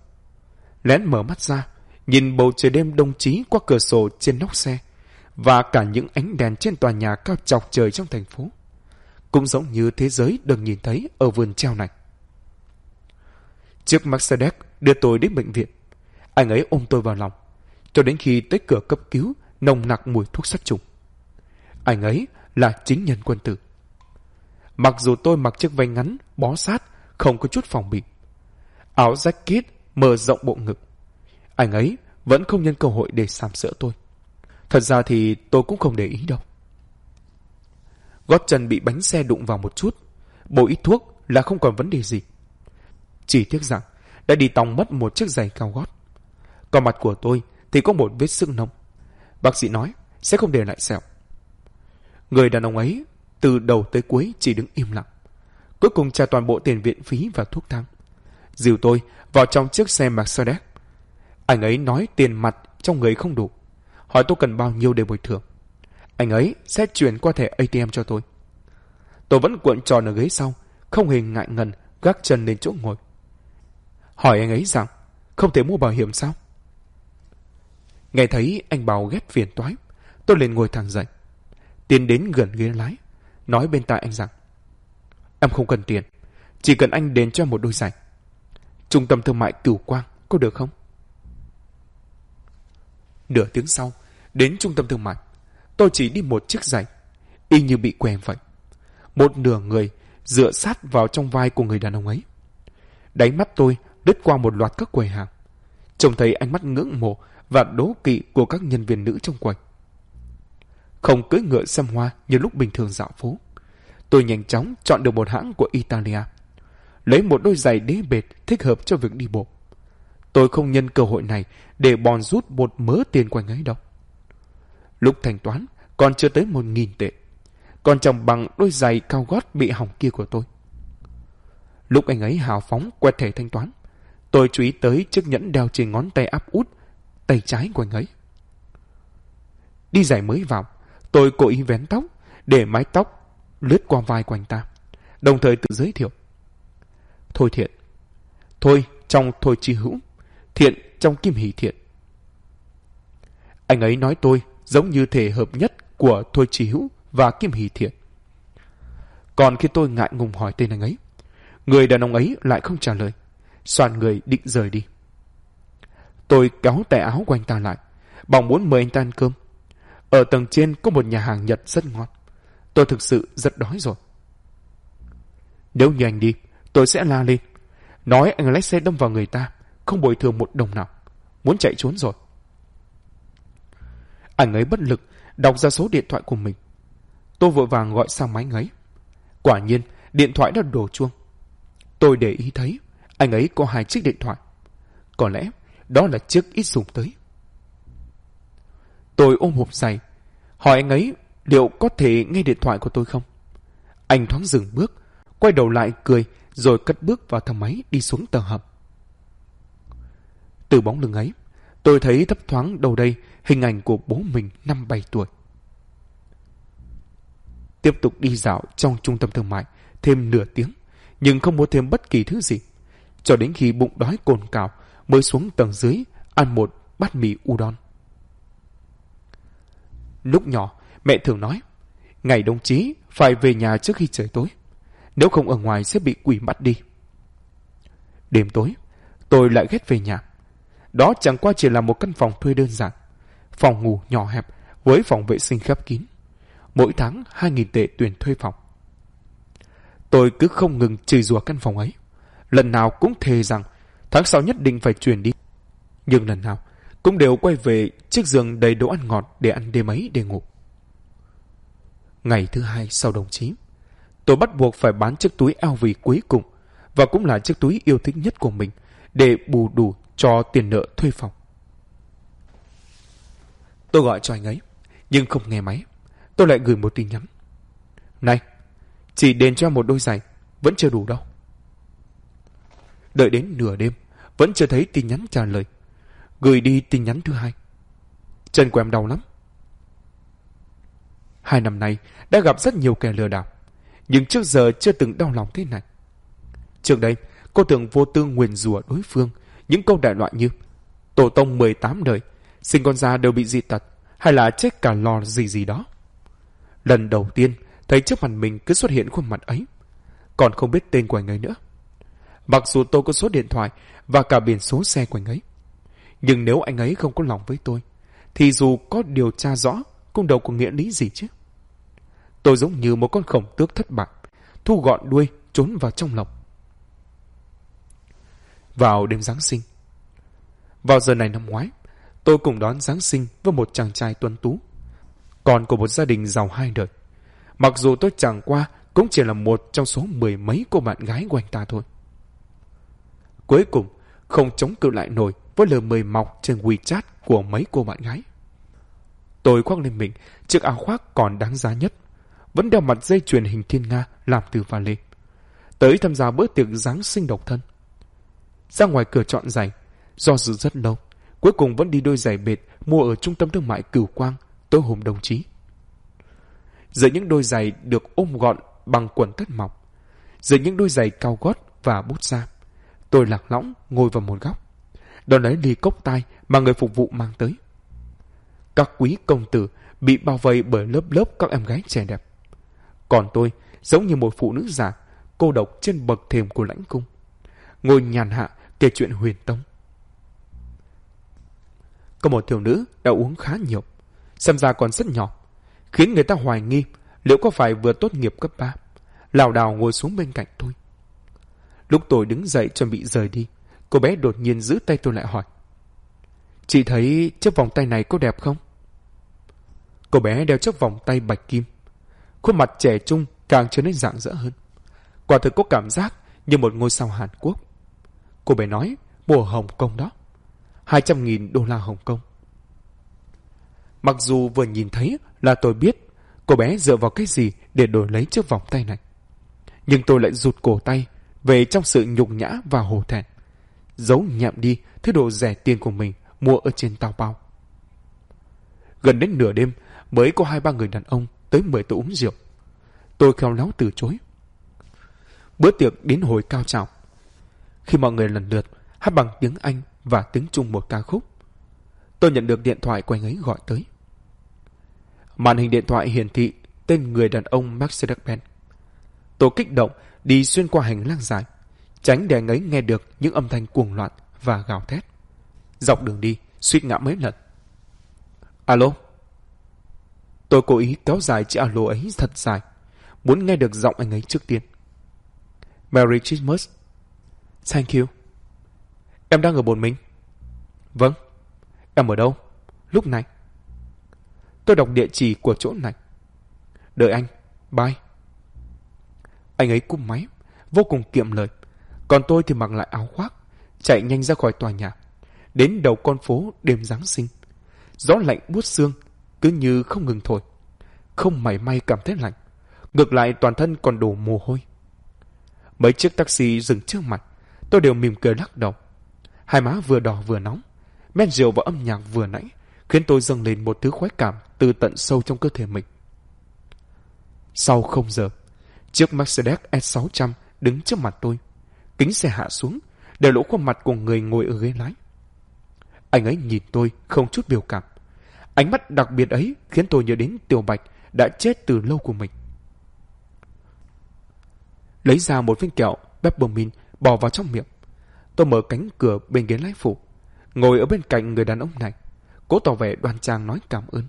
Lén mở mắt ra, nhìn bầu trời đêm đông chí qua cửa sổ trên nóc xe và cả những ánh đèn trên tòa nhà cao chọc trời trong thành phố. Cũng giống như thế giới được nhìn thấy ở vườn treo này. Chiếc Mercedes đưa tôi đến bệnh viện. Anh ấy ôm tôi vào lòng, cho đến khi tới cửa cấp cứu nồng nặc mùi thuốc sát trùng. Anh ấy là chính nhân quân tử. Mặc dù tôi mặc chiếc váy ngắn, bó sát, không có chút phòng bị. Áo jacket mở rộng bộ ngực. Anh ấy vẫn không nhân cơ hội để sàm sỡ tôi. Thật ra thì tôi cũng không để ý đâu. Gót chân bị bánh xe đụng vào một chút. Bộ ít thuốc là không còn vấn đề gì. Chỉ tiếc rằng đã đi tòng mất một chiếc giày cao gót. Còn mặt của tôi thì có một vết sưng nông. Bác sĩ nói sẽ không để lại sẹo. Người đàn ông ấy từ đầu tới cuối chỉ đứng im lặng. Cuối cùng trả toàn bộ tiền viện phí và thuốc thang. Dìu tôi vào trong chiếc xe Mercedes. Anh ấy nói tiền mặt trong người không đủ. Hỏi tôi cần bao nhiêu để bồi thường. Anh ấy sẽ chuyển qua thẻ ATM cho tôi. Tôi vẫn cuộn tròn ở ghế sau, không hề ngại ngần gác chân lên chỗ ngồi. Hỏi anh ấy rằng, không thể mua bảo hiểm sao? Nghe thấy anh bảo ghét phiền toái, tôi liền ngồi thẳng dậy. Tiến đến gần ghế lái, nói bên tai anh rằng, Em không cần tiền, chỉ cần anh đến cho một đôi giày. Trung tâm thương mại Cửu Quang, có được không? Nửa tiếng sau, đến trung tâm thương mại, tôi chỉ đi một chiếc giày, y như bị quen vậy. Một nửa người dựa sát vào trong vai của người đàn ông ấy. Đáy mắt tôi lướt qua một loạt các quầy hàng. Trông thấy ánh mắt ngưỡng mộ và đố kỵ của các nhân viên nữ trong quầy. Không cưỡi ngựa xem hoa như lúc bình thường dạo phố. Tôi nhanh chóng chọn được một hãng của Italia. Lấy một đôi giày đế bệt thích hợp cho việc đi bộ. Tôi không nhân cơ hội này để bòn rút một mớ tiền quanh ấy đâu. Lúc thanh toán, còn chưa tới một nghìn tệ. Còn chồng bằng đôi giày cao gót bị hỏng kia của tôi. Lúc anh ấy hào phóng quẹt thẻ thanh toán, tôi chú ý tới chiếc nhẫn đeo trên ngón tay áp út, tay trái của anh ấy. Đi giày mới vào, tôi cố ý vén tóc, để mái tóc lướt qua vai của anh ta, đồng thời tự giới thiệu. Thôi thiện. Thôi trong thôi chi hữu, thiện trong kim hỷ thiện. Anh ấy nói tôi giống như thể hợp nhất của thôi chi hữu và kim hỷ thiện. Còn khi tôi ngại ngùng hỏi tên anh ấy, người đàn ông ấy lại không trả lời, soạn người định rời đi. Tôi kéo tay áo của anh ta lại, bằng muốn mời anh ta ăn cơm. Ở tầng trên có một nhà hàng Nhật rất ngon. Tôi thực sự rất đói rồi. Nếu như anh đi, tôi sẽ la lên. Nói anh lái xe đâm vào người ta, không bồi thường một đồng nào. Muốn chạy trốn rồi. Anh ấy bất lực, đọc ra số điện thoại của mình. Tôi vội vàng gọi sang máy ấy. Quả nhiên, điện thoại đã đổ chuông. Tôi để ý thấy, anh ấy có hai chiếc điện thoại. Có lẽ, đó là chiếc ít dùng tới. Tôi ôm hộp giày, hỏi anh ấy liệu có thể nghe điện thoại của tôi không? Anh thoáng dừng bước, quay đầu lại cười rồi cất bước vào thang máy đi xuống tầng hầm. Từ bóng lưng ấy, tôi thấy thấp thoáng đầu đây hình ảnh của bố mình năm bảy tuổi. Tiếp tục đi dạo trong trung tâm thương mại thêm nửa tiếng, nhưng không mua thêm bất kỳ thứ gì. Cho đến khi bụng đói cồn cào mới xuống tầng dưới ăn một bát mì udon. Lúc nhỏ, mẹ thường nói, ngày đồng chí phải về nhà trước khi trời tối. Nếu không ở ngoài sẽ bị quỷ bắt đi. Đêm tối, tôi lại ghét về nhà. Đó chẳng qua chỉ là một căn phòng thuê đơn giản. Phòng ngủ nhỏ hẹp với phòng vệ sinh khép kín. Mỗi tháng 2.000 tệ tuyển thuê phòng. Tôi cứ không ngừng chửi rủa căn phòng ấy. Lần nào cũng thề rằng tháng sau nhất định phải chuyển đi. Nhưng lần nào cũng đều quay về chiếc giường đầy đồ ăn ngọt để ăn đêm ấy để ngủ. Ngày thứ hai sau đồng chí, tôi bắt buộc phải bán chiếc túi LV cuối cùng và cũng là chiếc túi yêu thích nhất của mình để bù đủ cho tiền nợ thuê phòng. Tôi gọi cho anh ấy, nhưng không nghe máy. Tôi lại gửi một tin nhắn. Này, chỉ đền cho một đôi giày, vẫn chưa đủ đâu. Đợi đến nửa đêm, vẫn chưa thấy tin nhắn trả lời. Gửi đi tin nhắn thứ hai. Chân của em đau lắm. Hai năm nay đã gặp rất nhiều kẻ lừa đảo, nhưng trước giờ chưa từng đau lòng thế này. Trước đây, cô thường vô tư nguyền rủa đối phương những câu đại loại như Tổ tông 18 đời, sinh con ra đều bị dị tật, hay là chết cả lò gì gì đó. Lần đầu tiên, thấy trước mặt mình cứ xuất hiện khuôn mặt ấy, còn không biết tên của anh ấy nữa. Mặc dù tôi có số điện thoại và cả biển số xe của anh ấy, nhưng nếu anh ấy không có lòng với tôi, thì dù có điều tra rõ, cũng đâu có nghĩa lý gì chứ. Tôi giống như một con khổng tước thất bại, thu gọn đuôi, trốn vào trong lòng. Vào đêm Giáng sinh. Vào giờ này năm ngoái, tôi cùng đón Giáng sinh với một chàng trai tuấn tú, còn của một gia đình giàu hai đời. Mặc dù tôi chẳng qua cũng chỉ là một trong số mười mấy cô bạn gái của anh ta thôi. Cuối cùng, không chống cự lại nổi với lời mời mọc trên WeChat của mấy cô bạn gái. Tôi khoác lên mình chiếc áo khoác còn đáng giá nhất, vẫn đeo mặt dây chuyền hình thiên nga làm từ pha lê. Tới tham gia bữa tiệc Giáng sinh độc thân. Ra ngoài cửa chọn giày, do dự rất lâu, cuối cùng vẫn đi đôi giày bệt mua ở trung tâm thương mại Cửu Quang tối hôm đồng chí. Giữa những đôi giày được ôm gọn bằng quần tất mỏng, giữa những đôi giày cao gót và bút da, tôi lạc lõng ngồi vào một góc, đón lấy ly cốc tai mà người phục vụ mang tới. Các quý công tử bị bao vây bởi lớp lớp các em gái trẻ đẹp. Còn tôi, giống như một phụ nữ già, cô độc trên bậc thềm của lãnh cung. Ngồi nhàn hạ kể chuyện huyền tông. Có một thiếu nữ đã uống khá nhiều, xem ra còn rất nhỏ, khiến người ta hoài nghi liệu có phải vừa tốt nghiệp cấp 3. Lào đào ngồi xuống bên cạnh tôi. Lúc tôi đứng dậy chuẩn bị rời đi, cô bé đột nhiên giữ tay tôi lại hỏi. Chị thấy chiếc vòng tay này có đẹp không? Cô bé đeo chiếc vòng tay bạch kim. Khuôn mặt trẻ trung càng trở nên rạng rỡ hơn. Quả thực có cảm giác như một ngôi sao Hàn Quốc. Cô bé nói, mùa Hồng Kông đó. 200.000 đô la Hồng Kông. Mặc dù vừa nhìn thấy là tôi biết cô bé dựa vào cái gì để đổi lấy chiếc vòng tay này. Nhưng tôi lại rụt cổ tay về trong sự nhục nhã và hổ thẹn. Giấu nhẹm đi thứ đồ rẻ tiền của mình mua ở trên tàu bao. Gần đến nửa đêm mới có hai ba người đàn ông tới mời tôi uống rượu. Tôi khéo léo từ chối. Bữa tiệc đến hồi cao trào. Khi mọi người lần lượt hát bằng tiếng Anh và tiếng Trung một ca khúc, tôi nhận được điện thoại của anh ấy gọi tới. Màn hình điện thoại hiển thị tên người đàn ông Mercedes-Benz. Tôi kích động đi xuyên qua hành lang dài, tránh để anh ấy nghe được những âm thanh cuồng loạn và gào thét. Dọc đường đi, suýt ngã mấy lần. Alo? Tôi cố ý kéo dài chiếc alo ấy thật dài, muốn nghe được giọng anh ấy trước tiên. Merry Christmas. Thank you. Em đang ở bồn mình. Vâng. Em ở đâu? Lúc này. Tôi đọc địa chỉ của chỗ này. Đợi anh. Bye. Anh ấy cúp máy, vô cùng kiệm lời. Còn tôi thì mặc lại áo khoác, chạy nhanh ra khỏi tòa nhà. Đến đầu con phố đêm Giáng sinh. Gió lạnh buốt xương, cứ như không ngừng thổi. Không mảy may cảm thấy lạnh. Ngược lại toàn thân còn đổ mồ hôi. Mấy chiếc taxi dừng trước mặt, tôi đều mỉm cười lắc đầu. Hai má vừa đỏ vừa nóng, men rượu và âm nhạc vừa nãy khiến tôi dâng lên một thứ khoái cảm từ tận sâu trong cơ thể mình. Sau không giờ, chiếc Mercedes S600 đứng trước mặt tôi. Kính xe hạ xuống, để lỗ khuôn mặt của người ngồi ở ghế lái. Anh ấy nhìn tôi không chút biểu cảm. Ánh mắt đặc biệt ấy khiến tôi nhớ đến Tiểu Bạch đã chết từ lâu của mình. Lấy ra một viên kẹo peppermint bỏ vào trong miệng. Tôi mở cánh cửa bên ghế lái phụ, ngồi ở bên cạnh người đàn ông này, cố tỏ vẻ đoan trang nói cảm ơn.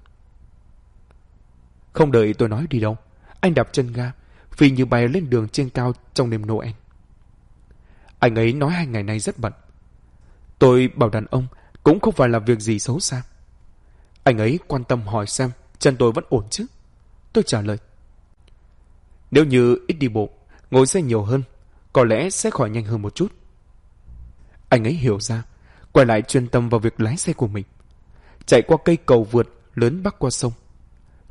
Không đợi tôi nói đi đâu, anh đạp chân ga, phi như bay lên đường trên cao trong đêm Noel. Anh ấy nói hai ngày nay rất bận. Tôi bảo đàn ông cũng không phải là việc gì xấu xa. Anh ấy quan tâm hỏi xem chân tôi vẫn ổn chứ. Tôi trả lời. Nếu như ít đi bộ, ngồi xe nhiều hơn, có lẽ sẽ khỏi nhanh hơn một chút. Anh ấy hiểu ra, quay lại chuyên tâm vào việc lái xe của mình. Chạy qua cây cầu vượt lớn bắc qua sông.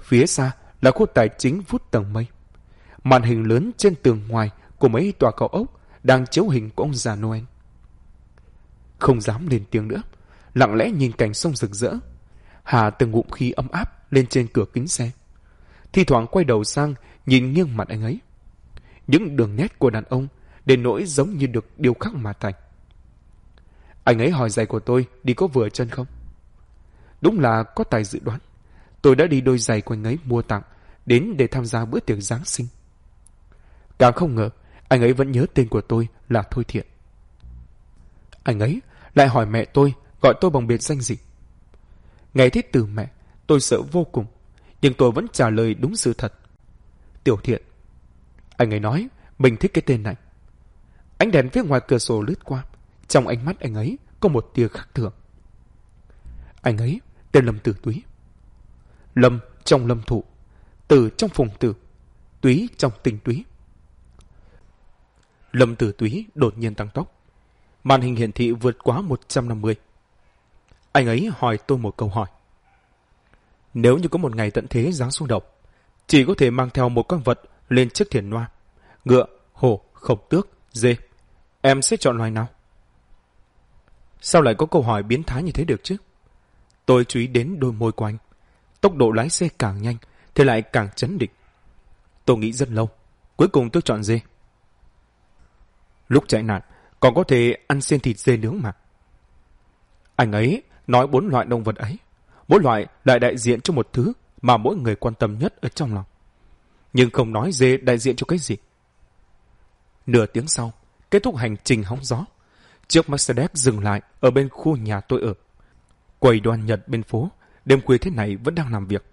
Phía xa là khu tài chính vút tầng mây. Màn hình lớn trên tường ngoài của mấy tòa cao ốc đang chiếu hình của ông già Noel. Không dám lên tiếng nữa, lặng lẽ nhìn cảnh sông rực rỡ. Hà từng ngụm khí ấm áp lên trên cửa kính xe. Thi thoảng quay đầu sang nhìn nghiêng mặt anh ấy. Những đường nét của đàn ông đến nỗi giống như được điêu khắc mà thành. Anh ấy hỏi giày của tôi đi có vừa chân không? Đúng là có tài dự đoán. Tôi đã đi đôi giày của anh ấy mua tặng đến để tham gia bữa tiệc Giáng sinh. Càng không ngờ, anh ấy vẫn nhớ tên của tôi là Thôi Thiện. Anh ấy lại hỏi mẹ tôi gọi tôi bằng biệt danh gì. Nghe thấy từ mẹ, tôi sợ vô cùng, nhưng tôi vẫn trả lời đúng sự thật. Tiểu Thiện. Anh ấy nói mình thích cái tên này. Ánh đèn phía ngoài cửa sổ lướt qua, trong ánh mắt anh ấy có một tia khác thường. Anh ấy tên Lâm Tử Túy. Lâm trong lâm thụ, Tử trong phùng tử, Túy trong tình túy. Lâm Tử Túy đột nhiên tăng tốc. Màn hình hiển thị vượt quá 150. Anh ấy hỏi tôi một câu hỏi. Nếu như có một ngày tận thế giáng xuống độc, chỉ có thể mang theo một con vật lên chiếc thiền noa. Ngựa, hổ, khổng tước, dê. Em sẽ chọn loài nào? Sao lại có câu hỏi biến thái như thế được chứ? Tôi chú ý đến đôi môi của anh. Tốc độ lái xe càng nhanh, thì lại càng chấn định. Tôi nghĩ rất lâu. Cuối cùng tôi chọn dê. Lúc chạy nạn, còn có thể ăn xiên thịt dê nướng mà. Anh ấy nói bốn loại động vật ấy. Mỗi loại lại đại diện cho một thứ mà mỗi người quan tâm nhất ở trong lòng. Nhưng không nói dê đại diện cho cái gì. Nửa tiếng sau, kết thúc hành trình hóng gió. Chiếc Mercedes dừng lại ở bên khu nhà tôi ở. Quầy đoàn Nhật bên phố, đêm khuya thế này vẫn đang làm việc.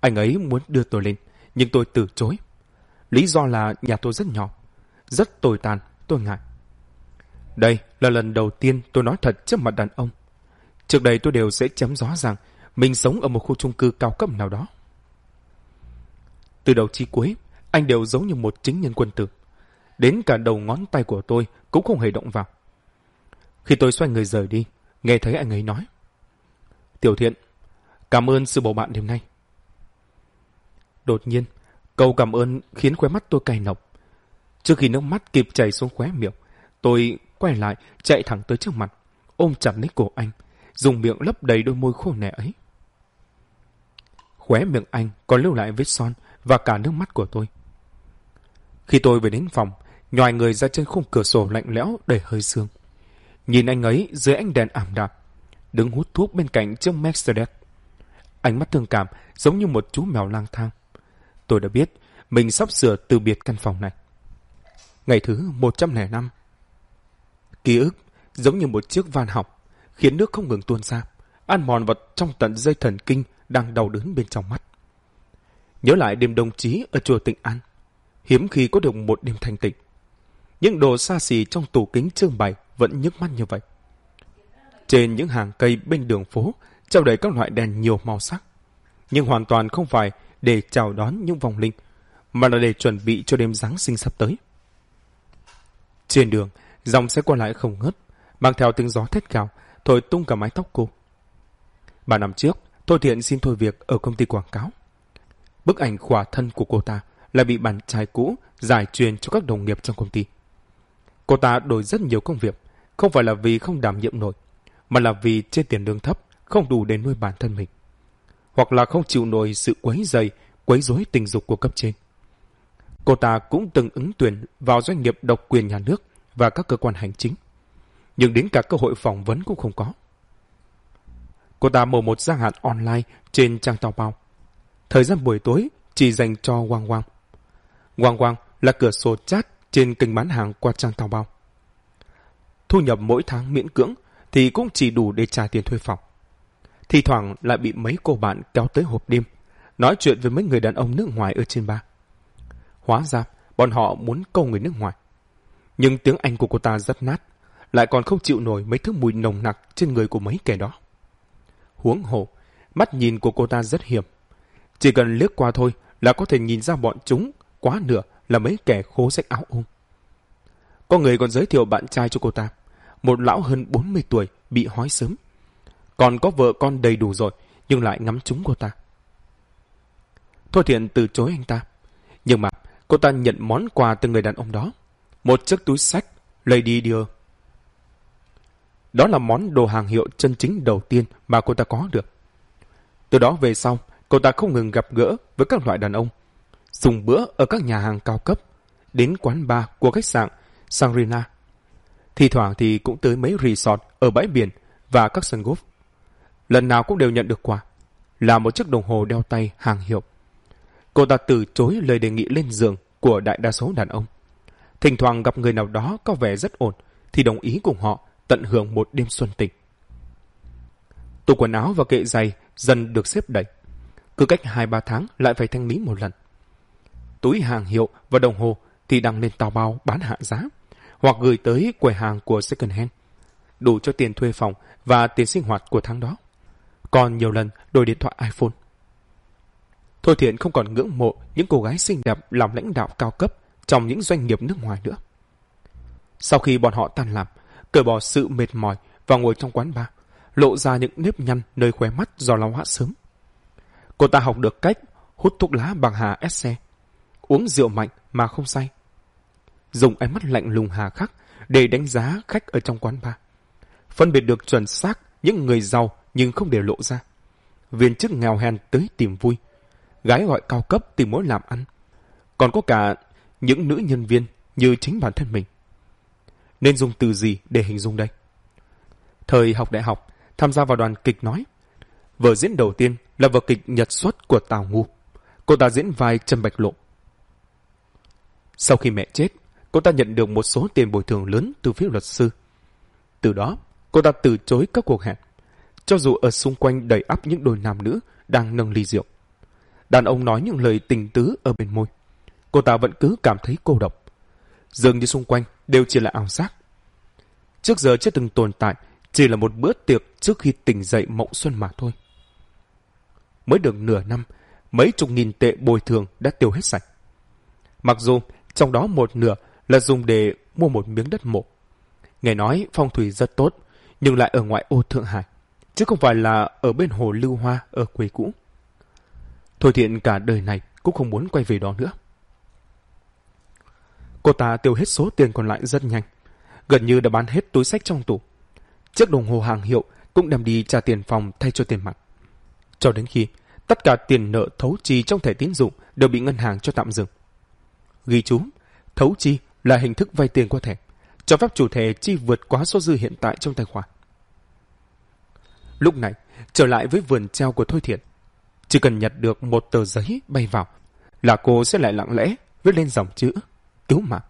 Anh ấy muốn đưa tôi lên, nhưng tôi từ chối. Lý do là nhà tôi rất nhỏ, rất tồi tàn, tôi ngại. Đây là lần đầu tiên tôi nói thật trước mặt đàn ông. Trước đây tôi đều sẽ chấm gió rằng mình sống ở một khu chung cư cao cấp nào đó. Từ đầu chi cuối, anh đều giống như một chính nhân quân tử. Đến cả đầu ngón tay của tôi cũng không hề động vào. Khi tôi xoay người rời đi, nghe thấy anh ấy nói. Tiểu thiện, cảm ơn sự bầu bạn đêm nay. Đột nhiên, câu cảm ơn khiến khóe mắt tôi cay nọc. Trước khi nước mắt kịp chảy xuống khóe miệng, tôi quay lại chạy thẳng tới trước mặt, ôm chặt lấy cổ anh, dùng miệng lấp đầy đôi môi khô nẻ ấy. Khóe miệng anh còn lưu lại vết son và cả nước mắt của tôi. Khi tôi về đến phòng, nhòi người ra trên khung cửa sổ lạnh lẽo đầy hơi sương. Nhìn anh ấy dưới ánh đèn ảm đạm, đứng hút thuốc bên cạnh chiếc Mercedes. Ánh mắt thương cảm giống như một chú mèo lang thang. Tôi đã biết mình sắp sửa từ biệt căn phòng này. Ngày thứ 105 Ký ức giống như một chiếc van học, khiến nước không ngừng tuôn ra, ăn mòn vật trong tận dây thần kinh đang đau đớn bên trong mắt. Nhớ lại đêm đồng chí ở chùa Tịnh An, hiếm khi có được một đêm thanh tịnh. Những đồ xa xỉ trong tủ kính trưng bày vẫn nhức mắt như vậy. Trên những hàng cây bên đường phố treo đầy các loại đèn nhiều màu sắc, nhưng hoàn toàn không phải để chào đón những vòng linh, mà là để chuẩn bị cho đêm Giáng sinh sắp tới. Trên đường, dòng xe qua lại không ngớt, mang theo tiếng gió thét gào, thổi tung cả mái tóc cô. Ba năm trước, Thôi Thiện xin thôi việc ở công ty quảng cáo. Bức ảnh khỏa thân của cô ta lại bị bạn trai cũ giải truyền cho các đồng nghiệp trong công ty. Cô ta đổi rất nhiều công việc, không phải là vì không đảm nhiệm nổi, mà là vì trên tiền lương thấp không đủ để nuôi bản thân mình. Hoặc là không chịu nổi sự quấy dày, quấy rối tình dục của cấp trên. Cô ta cũng từng ứng tuyển vào doanh nghiệp độc quyền nhà nước và các cơ quan hành chính. Nhưng đến cả cơ hội phỏng vấn cũng không có. Cô ta mở một gian hạn online trên trang tàu bao. Thời gian buổi tối chỉ dành cho Wang Wang. Wang Wang là cửa sổ chat trên kênh bán hàng qua trang tàu bao. Thu nhập mỗi tháng miễn cưỡng thì cũng chỉ đủ để trả tiền thuê phòng. Thì thoảng lại bị mấy cô bạn kéo tới hộp đêm, nói chuyện với mấy người đàn ông nước ngoài ở trên ba. Hóa ra, bọn họ muốn câu người nước ngoài. Nhưng tiếng Anh của cô ta rất nát, lại còn không chịu nổi mấy thứ mùi nồng nặc trên người của mấy kẻ đó. Huống hồ, mắt nhìn của cô ta rất hiểm. Chỉ cần liếc qua thôi là có thể nhìn ra bọn chúng quá nửa là mấy kẻ khố rách áo ôm. Có người còn giới thiệu bạn trai cho cô ta, một lão hơn 40 tuổi bị hói sớm. Còn có vợ con đầy đủ rồi, nhưng lại ngắm chúng cô ta. Thôi thiện từ chối anh ta. Nhưng mà cô ta nhận món quà từ người đàn ông đó. Một chiếc túi sách Lady Dior. Đó là món đồ hàng hiệu chân chính đầu tiên mà cô ta có được. Từ đó về sau, cô ta không ngừng gặp gỡ với các loại đàn ông, dùng bữa ở các nhà hàng cao cấp, đến quán bar của khách sạn Sangrina. Thì thoảng thì cũng tới mấy resort ở bãi biển và các sân golf. Lần nào cũng đều nhận được quà, là một chiếc đồng hồ đeo tay hàng hiệu. Cô ta từ chối lời đề nghị lên giường của đại đa số đàn ông. Thỉnh thoảng gặp người nào đó có vẻ rất ổn thì đồng ý cùng họ tận hưởng một đêm xuân tịch. Tủ quần áo và kệ giày dần được xếp đầy. Cứ cách 2-3 tháng lại phải thanh lý một lần. Túi hàng hiệu và đồng hồ thì đăng lên tàu bao bán hạ giá hoặc gửi tới quầy hàng của second hand đủ cho tiền thuê phòng và tiền sinh hoạt của tháng đó. Còn nhiều lần đổi điện thoại iPhone. Thôi Thiện không còn ngưỡng mộ những cô gái xinh đẹp làm lãnh đạo cao cấp trong những doanh nghiệp nước ngoài nữa. Sau khi bọn họ tan làm, cởi bỏ sự mệt mỏi và ngồi trong quán bar, lộ ra những nếp nhăn nơi khóe mắt do lao hạ sớm. Cô ta học được cách hút thuốc lá bằng hà esse, uống rượu mạnh mà không say. Dùng ánh mắt lạnh lùng hà khắc để đánh giá khách ở trong quán bar. Phân biệt được chuẩn xác những người giàu nhưng không để lộ ra. Viên chức nghèo hèn tới tìm vui. Gái gọi cao cấp tìm mối làm ăn. Còn có cả những nữ nhân viên như chính bản thân mình. Nên dùng từ gì để hình dung đây? Thời học đại học, tham gia vào đoàn kịch nói. Vở diễn đầu tiên là vở kịch Nhật xuất của Tào Ngu. Cô ta diễn vai Trần Bạch Lộ. Sau khi mẹ chết, cô ta nhận được một số tiền bồi thường lớn từ phía luật sư. Từ đó, cô ta từ chối các cuộc hẹn, cho dù ở xung quanh đầy ắp những đôi nam nữ đang nâng ly rượu. Đàn ông nói những lời tình tứ ở bên môi. Cô ta vẫn cứ cảm thấy cô độc. Dường như xung quanh đều chỉ là ảo giác. Trước giờ chưa từng tồn tại, chỉ là một bữa tiệc trước khi tỉnh dậy mộng xuân mà thôi. Mới được nửa năm, mấy chục nghìn tệ bồi thường đã tiêu hết sạch. Mặc dù trong đó một nửa là dùng để mua một miếng đất mộ. Nghe nói phong thủy rất tốt, nhưng lại ở ngoại ô Thượng Hải, chứ không phải là ở bên hồ Lưu Hoa ở quê cũ. Thôi thiện cả đời này cũng không muốn quay về đó nữa. Cô ta tiêu hết số tiền còn lại rất nhanh, gần như đã bán hết túi sách trong tủ. Chiếc đồng hồ hàng hiệu cũng đem đi trả tiền phòng thay cho tiền mặt. Cho đến khi tất cả tiền nợ thấu chi trong thẻ tín dụng đều bị ngân hàng cho tạm dừng. Ghi chú, thấu chi là hình thức vay tiền qua thẻ, cho phép chủ thẻ chi vượt quá số dư hiện tại trong tài khoản. Lúc này, trở lại với vườn treo của Thôi Thiện. Chỉ cần nhặt được một tờ giấy bay vào, là cô sẽ lại lặng lẽ viết lên dòng chữ Cứu mạng,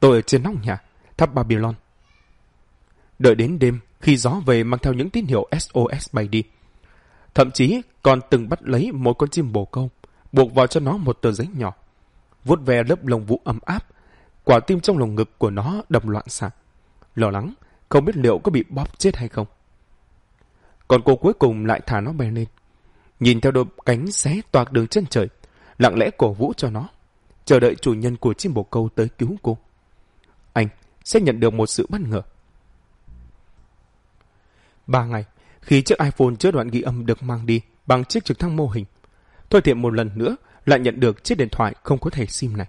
tôi ở trên nóc nhà, tháp Babylon. Đợi đến đêm, khi gió về mang theo những tín hiệu SOS bay đi. Thậm chí còn từng bắt lấy một con chim bồ câu, buộc vào cho nó một tờ giấy nhỏ. vuốt ve lớp lồng vũ ấm áp, quả tim trong lồng ngực của nó đập loạn xạ. Lo lắng, không biết liệu có bị bóp chết hay không. Còn cô cuối cùng lại thả nó bay lên. Nhìn theo đôi cánh xé toạc đường chân trời, lặng lẽ cổ vũ cho nó, chờ đợi chủ nhân của chim bồ câu tới cứu cô. Anh sẽ nhận được một sự bất ngờ. Ba ngày, khi chiếc iPhone chứa đoạn ghi âm được mang đi bằng chiếc trực thăng mô hình, Thôi Thiện một lần nữa lại nhận được chiếc điện thoại không có thẻ SIM này.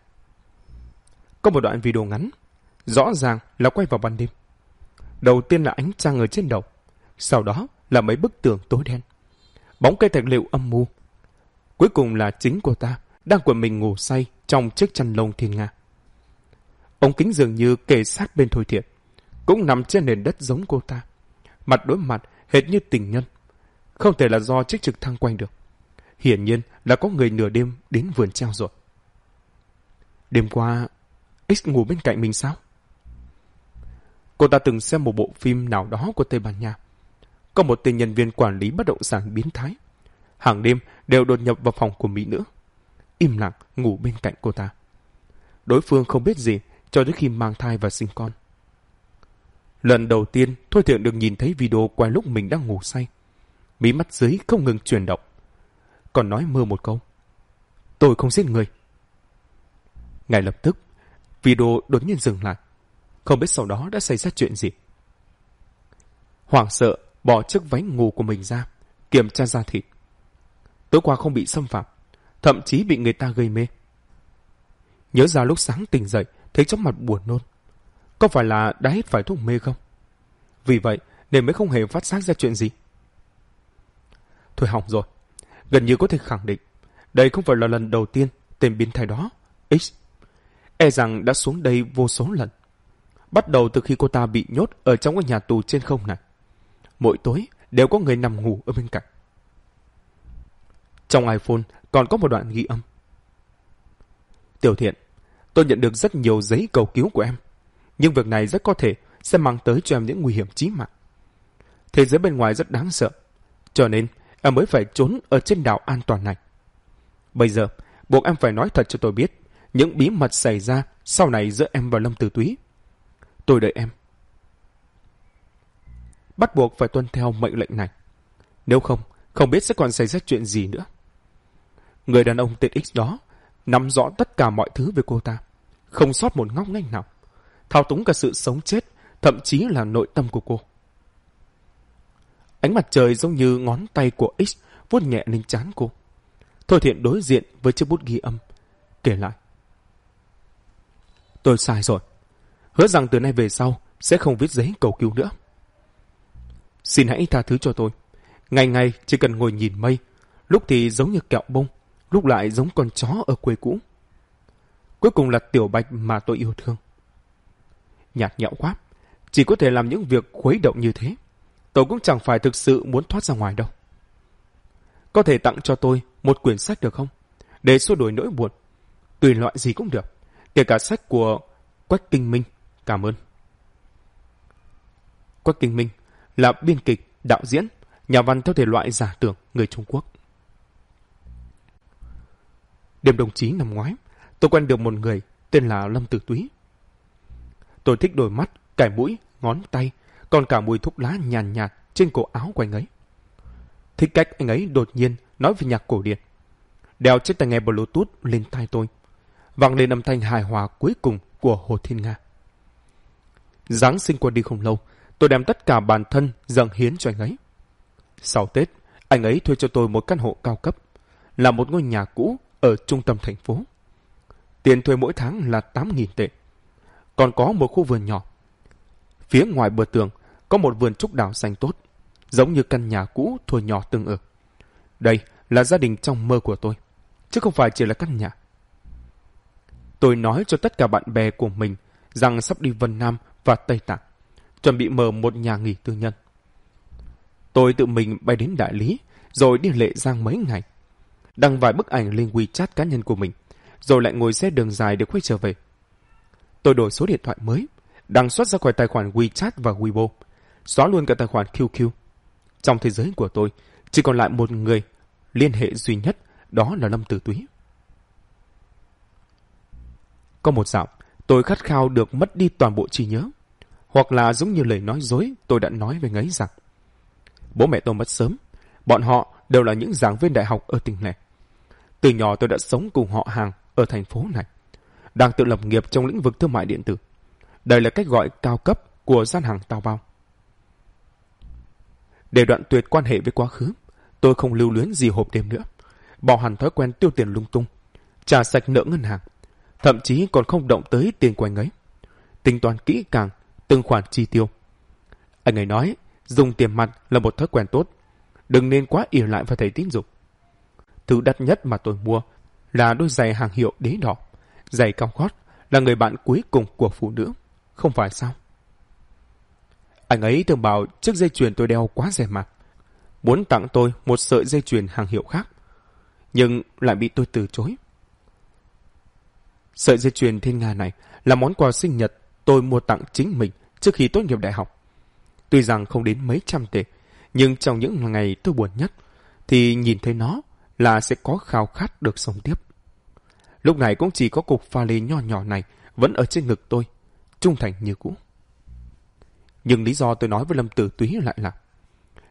Có một đoạn video ngắn, rõ ràng là quay vào ban đêm. Đầu tiên là ánh trăng ở trên đầu, sau đó là mấy bức tường tối đen. Bóng cây thạch liệu âm mưu. Cuối cùng là chính cô ta đang quần mình ngủ say trong chiếc chăn lông thiên nga. Ống kính dường như kề sát bên Thôi Thiện, cũng nằm trên nền đất giống cô ta mặt đối mặt, hệt như tình nhân. Không thể là do chiếc trực thăng quanh được. Hiển nhiên là có người nửa đêm đến vườn treo rồi. Đêm qua, X ngủ bên cạnh mình sao? Cô ta từng xem một bộ phim nào đó của Tây Ban Nha. Có một tên nhân viên quản lý bất động sản biến thái. Hàng đêm đều đột nhập vào phòng của mỹ nữ. Im lặng ngủ bên cạnh cô ta. Đối phương không biết gì cho đến khi mang thai và sinh con. Lần đầu tiên, Thôi Thiện được nhìn thấy video quay lúc mình đang ngủ say. Mí mắt dưới không ngừng chuyển động. Còn nói mơ một câu. Tôi không giết người. Ngay lập tức, video đột nhiên dừng lại. Không biết sau đó đã xảy ra chuyện gì. Hoảng sợ, bỏ chiếc váy ngủ của mình ra, kiểm tra da thịt. Tối qua không bị xâm phạm, thậm chí bị người ta gây mê. Nhớ ra lúc sáng tỉnh dậy, thấy chóng mặt buồn nôn. Có phải là đã hết phải thuốc mê không? Vì vậy nên mới không hề phát giác ra chuyện gì. Thôi hỏng rồi. Gần như có thể khẳng định đây không phải là lần đầu tiên tên biến thái đó, X, e rằng đã xuống đây vô số lần. Bắt đầu từ khi cô ta bị nhốt ở trong cái nhà tù trên không này. Mỗi tối đều có người nằm ngủ ở bên cạnh. Trong iPhone còn có một đoạn ghi âm. Tiểu thiện, tôi nhận được rất nhiều giấy cầu cứu của em nhưng việc này rất có thể sẽ mang tới cho em những nguy hiểm chí mạng. Thế giới bên ngoài rất đáng sợ, cho nên em mới phải trốn ở trên đảo an toàn này. Bây giờ, buộc em phải nói thật cho tôi biết những bí mật xảy ra sau này giữa em và Lâm Tử Túy. Tôi đợi em. Bắt buộc phải tuân theo mệnh lệnh này. Nếu không, không biết sẽ còn xảy ra chuyện gì nữa. Người đàn ông tên X đó nắm rõ tất cả mọi thứ về cô ta, không sót một ngóc ngách nào thao túng cả sự sống chết, thậm chí là nội tâm của cô. Ánh mặt trời giống như ngón tay của X vuốt nhẹ lên trán cô. Thôi Thôi thiện đối diện với chiếc bút ghi âm, kể lại. Tôi sai rồi. Hứa rằng từ nay về sau sẽ không viết giấy cầu cứu nữa. Xin hãy tha thứ cho tôi. Ngày ngày chỉ cần ngồi nhìn mây, lúc thì giống như kẹo bông, lúc lại giống con chó ở quê cũ. Cuối cùng là tiểu bạch mà tôi yêu thương. Nhạt nhẽo quá, chỉ có thể làm những việc khuấy động như thế. Tôi cũng chẳng phải thực sự muốn thoát ra ngoài đâu. Có thể tặng cho tôi một quyển sách được không? Để xua đổi nỗi buồn. Tùy loại gì cũng được. Kể cả sách của Quách Kinh Minh. Cảm ơn. Quách Kinh Minh là biên kịch, đạo diễn, nhà văn theo thể loại giả tưởng người Trung Quốc. Đêm đồng chí năm ngoái, tôi quen được một người tên là Lâm Tử Túy. Tôi thích đôi mắt, cải mũi, ngón tay, còn cả mùi thuốc lá nhàn nhạt, nhạt trên cổ áo của anh ấy. Thích cách anh ấy đột nhiên nói về nhạc cổ điển. Đeo chiếc tai nghe Bluetooth lên tai tôi. Vang lên âm thanh hài hòa cuối cùng của Hồ Thiên Nga. Giáng sinh qua đi không lâu, tôi đem tất cả bản thân dâng hiến cho anh ấy. Sau Tết, anh ấy thuê cho tôi một căn hộ cao cấp, là một ngôi nhà cũ ở trung tâm thành phố. Tiền thuê mỗi tháng là 8.000 tệ. Còn có một khu vườn nhỏ. Phía ngoài bờ tường có một vườn trúc đào xanh tốt, giống như căn nhà cũ thuở nhỏ từng ở. Đây là gia đình trong mơ của tôi, chứ không phải chỉ là căn nhà. Tôi nói cho tất cả bạn bè của mình rằng sắp đi Vân Nam và Tây Tạng, chuẩn bị mở một nhà nghỉ tư nhân. Tôi tự mình bay đến đại lý, rồi đi lệ giang mấy ngày. Đăng vài bức ảnh lên WeChat cá nhân của mình, rồi lại ngồi xe đường dài để quay trở về. Tôi đổi số điện thoại mới, đăng xuất ra khỏi tài khoản WeChat và Weibo, xóa luôn cả tài khoản QQ. Trong thế giới của tôi, chỉ còn lại một người liên hệ duy nhất, đó là Lâm Tử Túy. Có một dạo, tôi khát khao được mất đi toàn bộ trí nhớ. Hoặc là giống như lời nói dối tôi đã nói với ngấy rằng Bố mẹ tôi mất sớm, bọn họ đều là những giảng viên đại học ở tỉnh này. Từ nhỏ tôi đã sống cùng họ hàng ở thành phố này, đang tự lập nghiệp trong lĩnh vực thương mại điện tử. Đây là cách gọi cao cấp của gian hàng tao bao. Để đoạn tuyệt quan hệ với quá khứ, tôi không lưu luyến gì hộp đêm nữa. Bỏ hẳn thói quen tiêu tiền lung tung, trả sạch nợ ngân hàng, thậm chí còn không động tới tiền của anh ấy. Tính toán kỹ càng, từng khoản chi tiêu. Anh ấy nói, dùng tiền mặt là một thói quen tốt, đừng nên quá ỉ lại vào thầy tín dụng. Thứ đắt nhất mà tôi mua là đôi giày hàng hiệu đế đỏ. Giày cao gót là người bạn cuối cùng của phụ nữ, không phải sao? Anh ấy thường bảo chiếc dây chuyền tôi đeo quá rẻ mạt. Muốn tặng tôi một sợi dây chuyền hàng hiệu khác. Nhưng lại bị tôi từ chối. Sợi dây chuyền thiên nga này là món quà sinh nhật tôi mua tặng chính mình trước khi tốt nghiệp đại học. Tuy rằng không đến mấy trăm tệ, nhưng trong những ngày tôi buồn nhất, thì nhìn thấy nó là sẽ có khao khát được sống tiếp. Lúc này cũng chỉ có cục pha lê nho nhỏ này vẫn ở trên ngực tôi, trung thành như cũ. Nhưng lý do tôi nói với Lâm Tử Túy lại là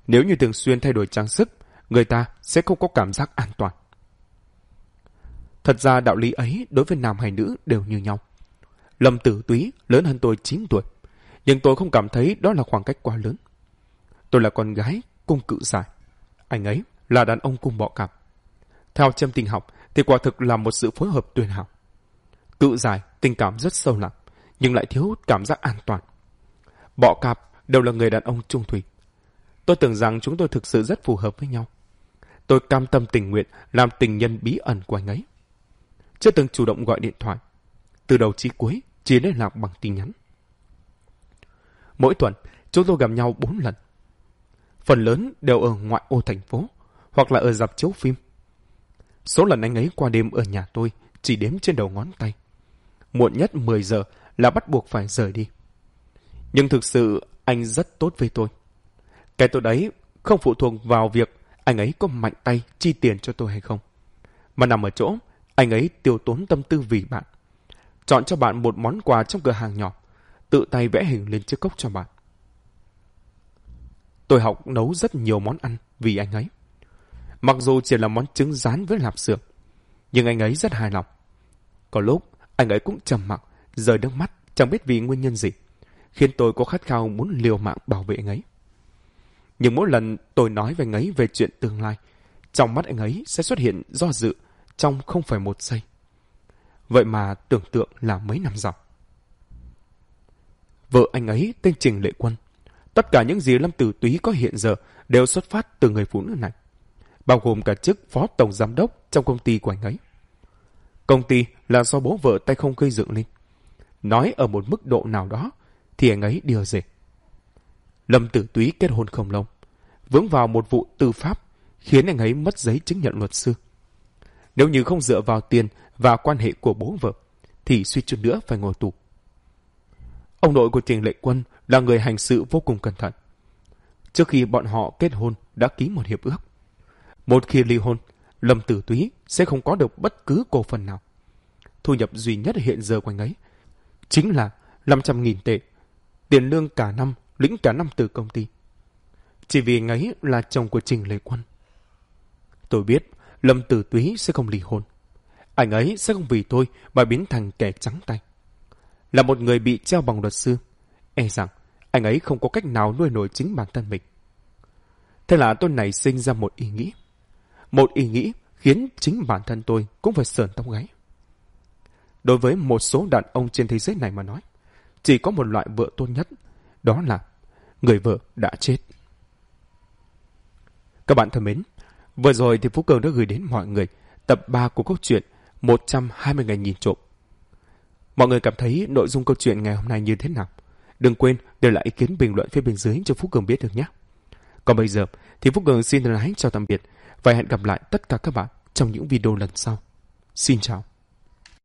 nếu như thường xuyên thay đổi trang sức, người ta sẽ không có cảm giác an toàn. Thật ra đạo lý ấy đối với nam hay nữ đều như nhau. Lâm Tử Túy lớn hơn tôi 9 tuổi, nhưng tôi không cảm thấy đó là khoảng cách quá lớn. Tôi là con gái, cung cự giải. Anh ấy là đàn ông cung bọ cạp. Theo châm tình học thì quả thực là một sự phối hợp tuyệt hảo. Cự giải, tình cảm rất sâu lặng, nhưng lại thiếu cảm giác an toàn. Bọ cạp đều là người đàn ông trung thủy. Tôi tưởng rằng chúng tôi thực sự rất phù hợp với nhau. Tôi cam tâm tình nguyện làm tình nhân bí ẩn của anh ấy. Chưa từng chủ động gọi điện thoại. Từ đầu chí cuối, chỉ liên lạc bằng tin nhắn. Mỗi tuần, chúng tôi gặp nhau bốn lần. Phần lớn đều ở ngoại ô thành phố, hoặc là ở dạp chiếu phim. Số lần anh ấy qua đêm ở nhà tôi chỉ đếm trên đầu ngón tay. Muộn nhất 10 giờ là bắt buộc phải rời đi. Nhưng thực sự anh rất tốt với tôi. Cái tôi đấy không phụ thuộc vào việc anh ấy có mạnh tay chi tiền cho tôi hay không. Mà nằm ở chỗ, anh ấy tiêu tốn tâm tư vì bạn. Chọn cho bạn một món quà trong cửa hàng nhỏ, tự tay vẽ hình lên chiếc cốc cho bạn. Tôi học nấu rất nhiều món ăn vì anh ấy. Mặc dù chỉ là món trứng rán với lạp xưởng, nhưng anh ấy rất hài lòng. Có lúc, anh ấy cũng trầm mặc, rời nước mắt, chẳng biết vì nguyên nhân gì khiến tôi có khát khao muốn liều mạng bảo vệ anh ấy. Nhưng mỗi lần tôi nói với anh ấy về chuyện tương lai, trong mắt anh ấy sẽ xuất hiện do dự trong không phải một giây. Vậy mà tưởng tượng là mấy năm dòng. Vợ anh ấy tên Trình Lệ Quân. Tất cả những gì Lâm Tử Túy có hiện giờ đều xuất phát từ người phụ nữ này. Bao gồm cả chức phó tổng giám đốc trong công ty của anh ấy. Công ty là do bố vợ tay không gây dựng lên. Nói ở một mức độ nào đó thì anh ấy điều dệt. Lâm Tử Túy kết hôn không lâu. Vướng vào một vụ tư pháp khiến anh ấy mất giấy chứng nhận luật sư. Nếu như không dựa vào tiền và quan hệ của bố vợ, thì suy chút nữa phải ngồi tù. Ông nội của Trình Lệ Quân là người hành sự vô cùng cẩn thận. Trước khi bọn họ kết hôn đã ký một hiệp ước. Một khi ly hôn, Lâm Tử Túy sẽ không có được bất cứ cổ phần nào. Thu nhập duy nhất hiện giờ của anh ấy chính là 500.000 tệ, tiền lương cả năm, lĩnh cả năm từ công ty. Chỉ vì anh ấy là chồng của Trình Lệ Quân. Tôi biết Lâm Tử Túy sẽ không ly hôn. Anh ấy sẽ không vì tôi mà biến thành kẻ trắng tay. Là một người bị treo bằng luật sư, e rằng anh ấy không có cách nào nuôi nổi chính bản thân mình. Thế là tôi nảy sinh ra một ý nghĩ. Một ý nghĩ khiến chính bản thân tôi cũng phải sờn tóc gáy. Đối với một số đàn ông trên thế giới này mà nói, chỉ có một loại vợ tốt nhất, đó là người vợ đã chết. Các bạn thân mến, vừa rồi thì Phú Cường đã gửi đến mọi người tập 3 của câu chuyện 120 ngày nhìn trộm. Mọi người cảm thấy nội dung câu chuyện ngày hôm nay như thế nào? Đừng quên để lại ý kiến bình luận phía bên dưới cho Phú Cường biết được nhé. Còn bây giờ thì Phú Cường xin lái chào tạm biệt và hẹn gặp lại tất cả các bạn trong những video lần sau. Xin chào.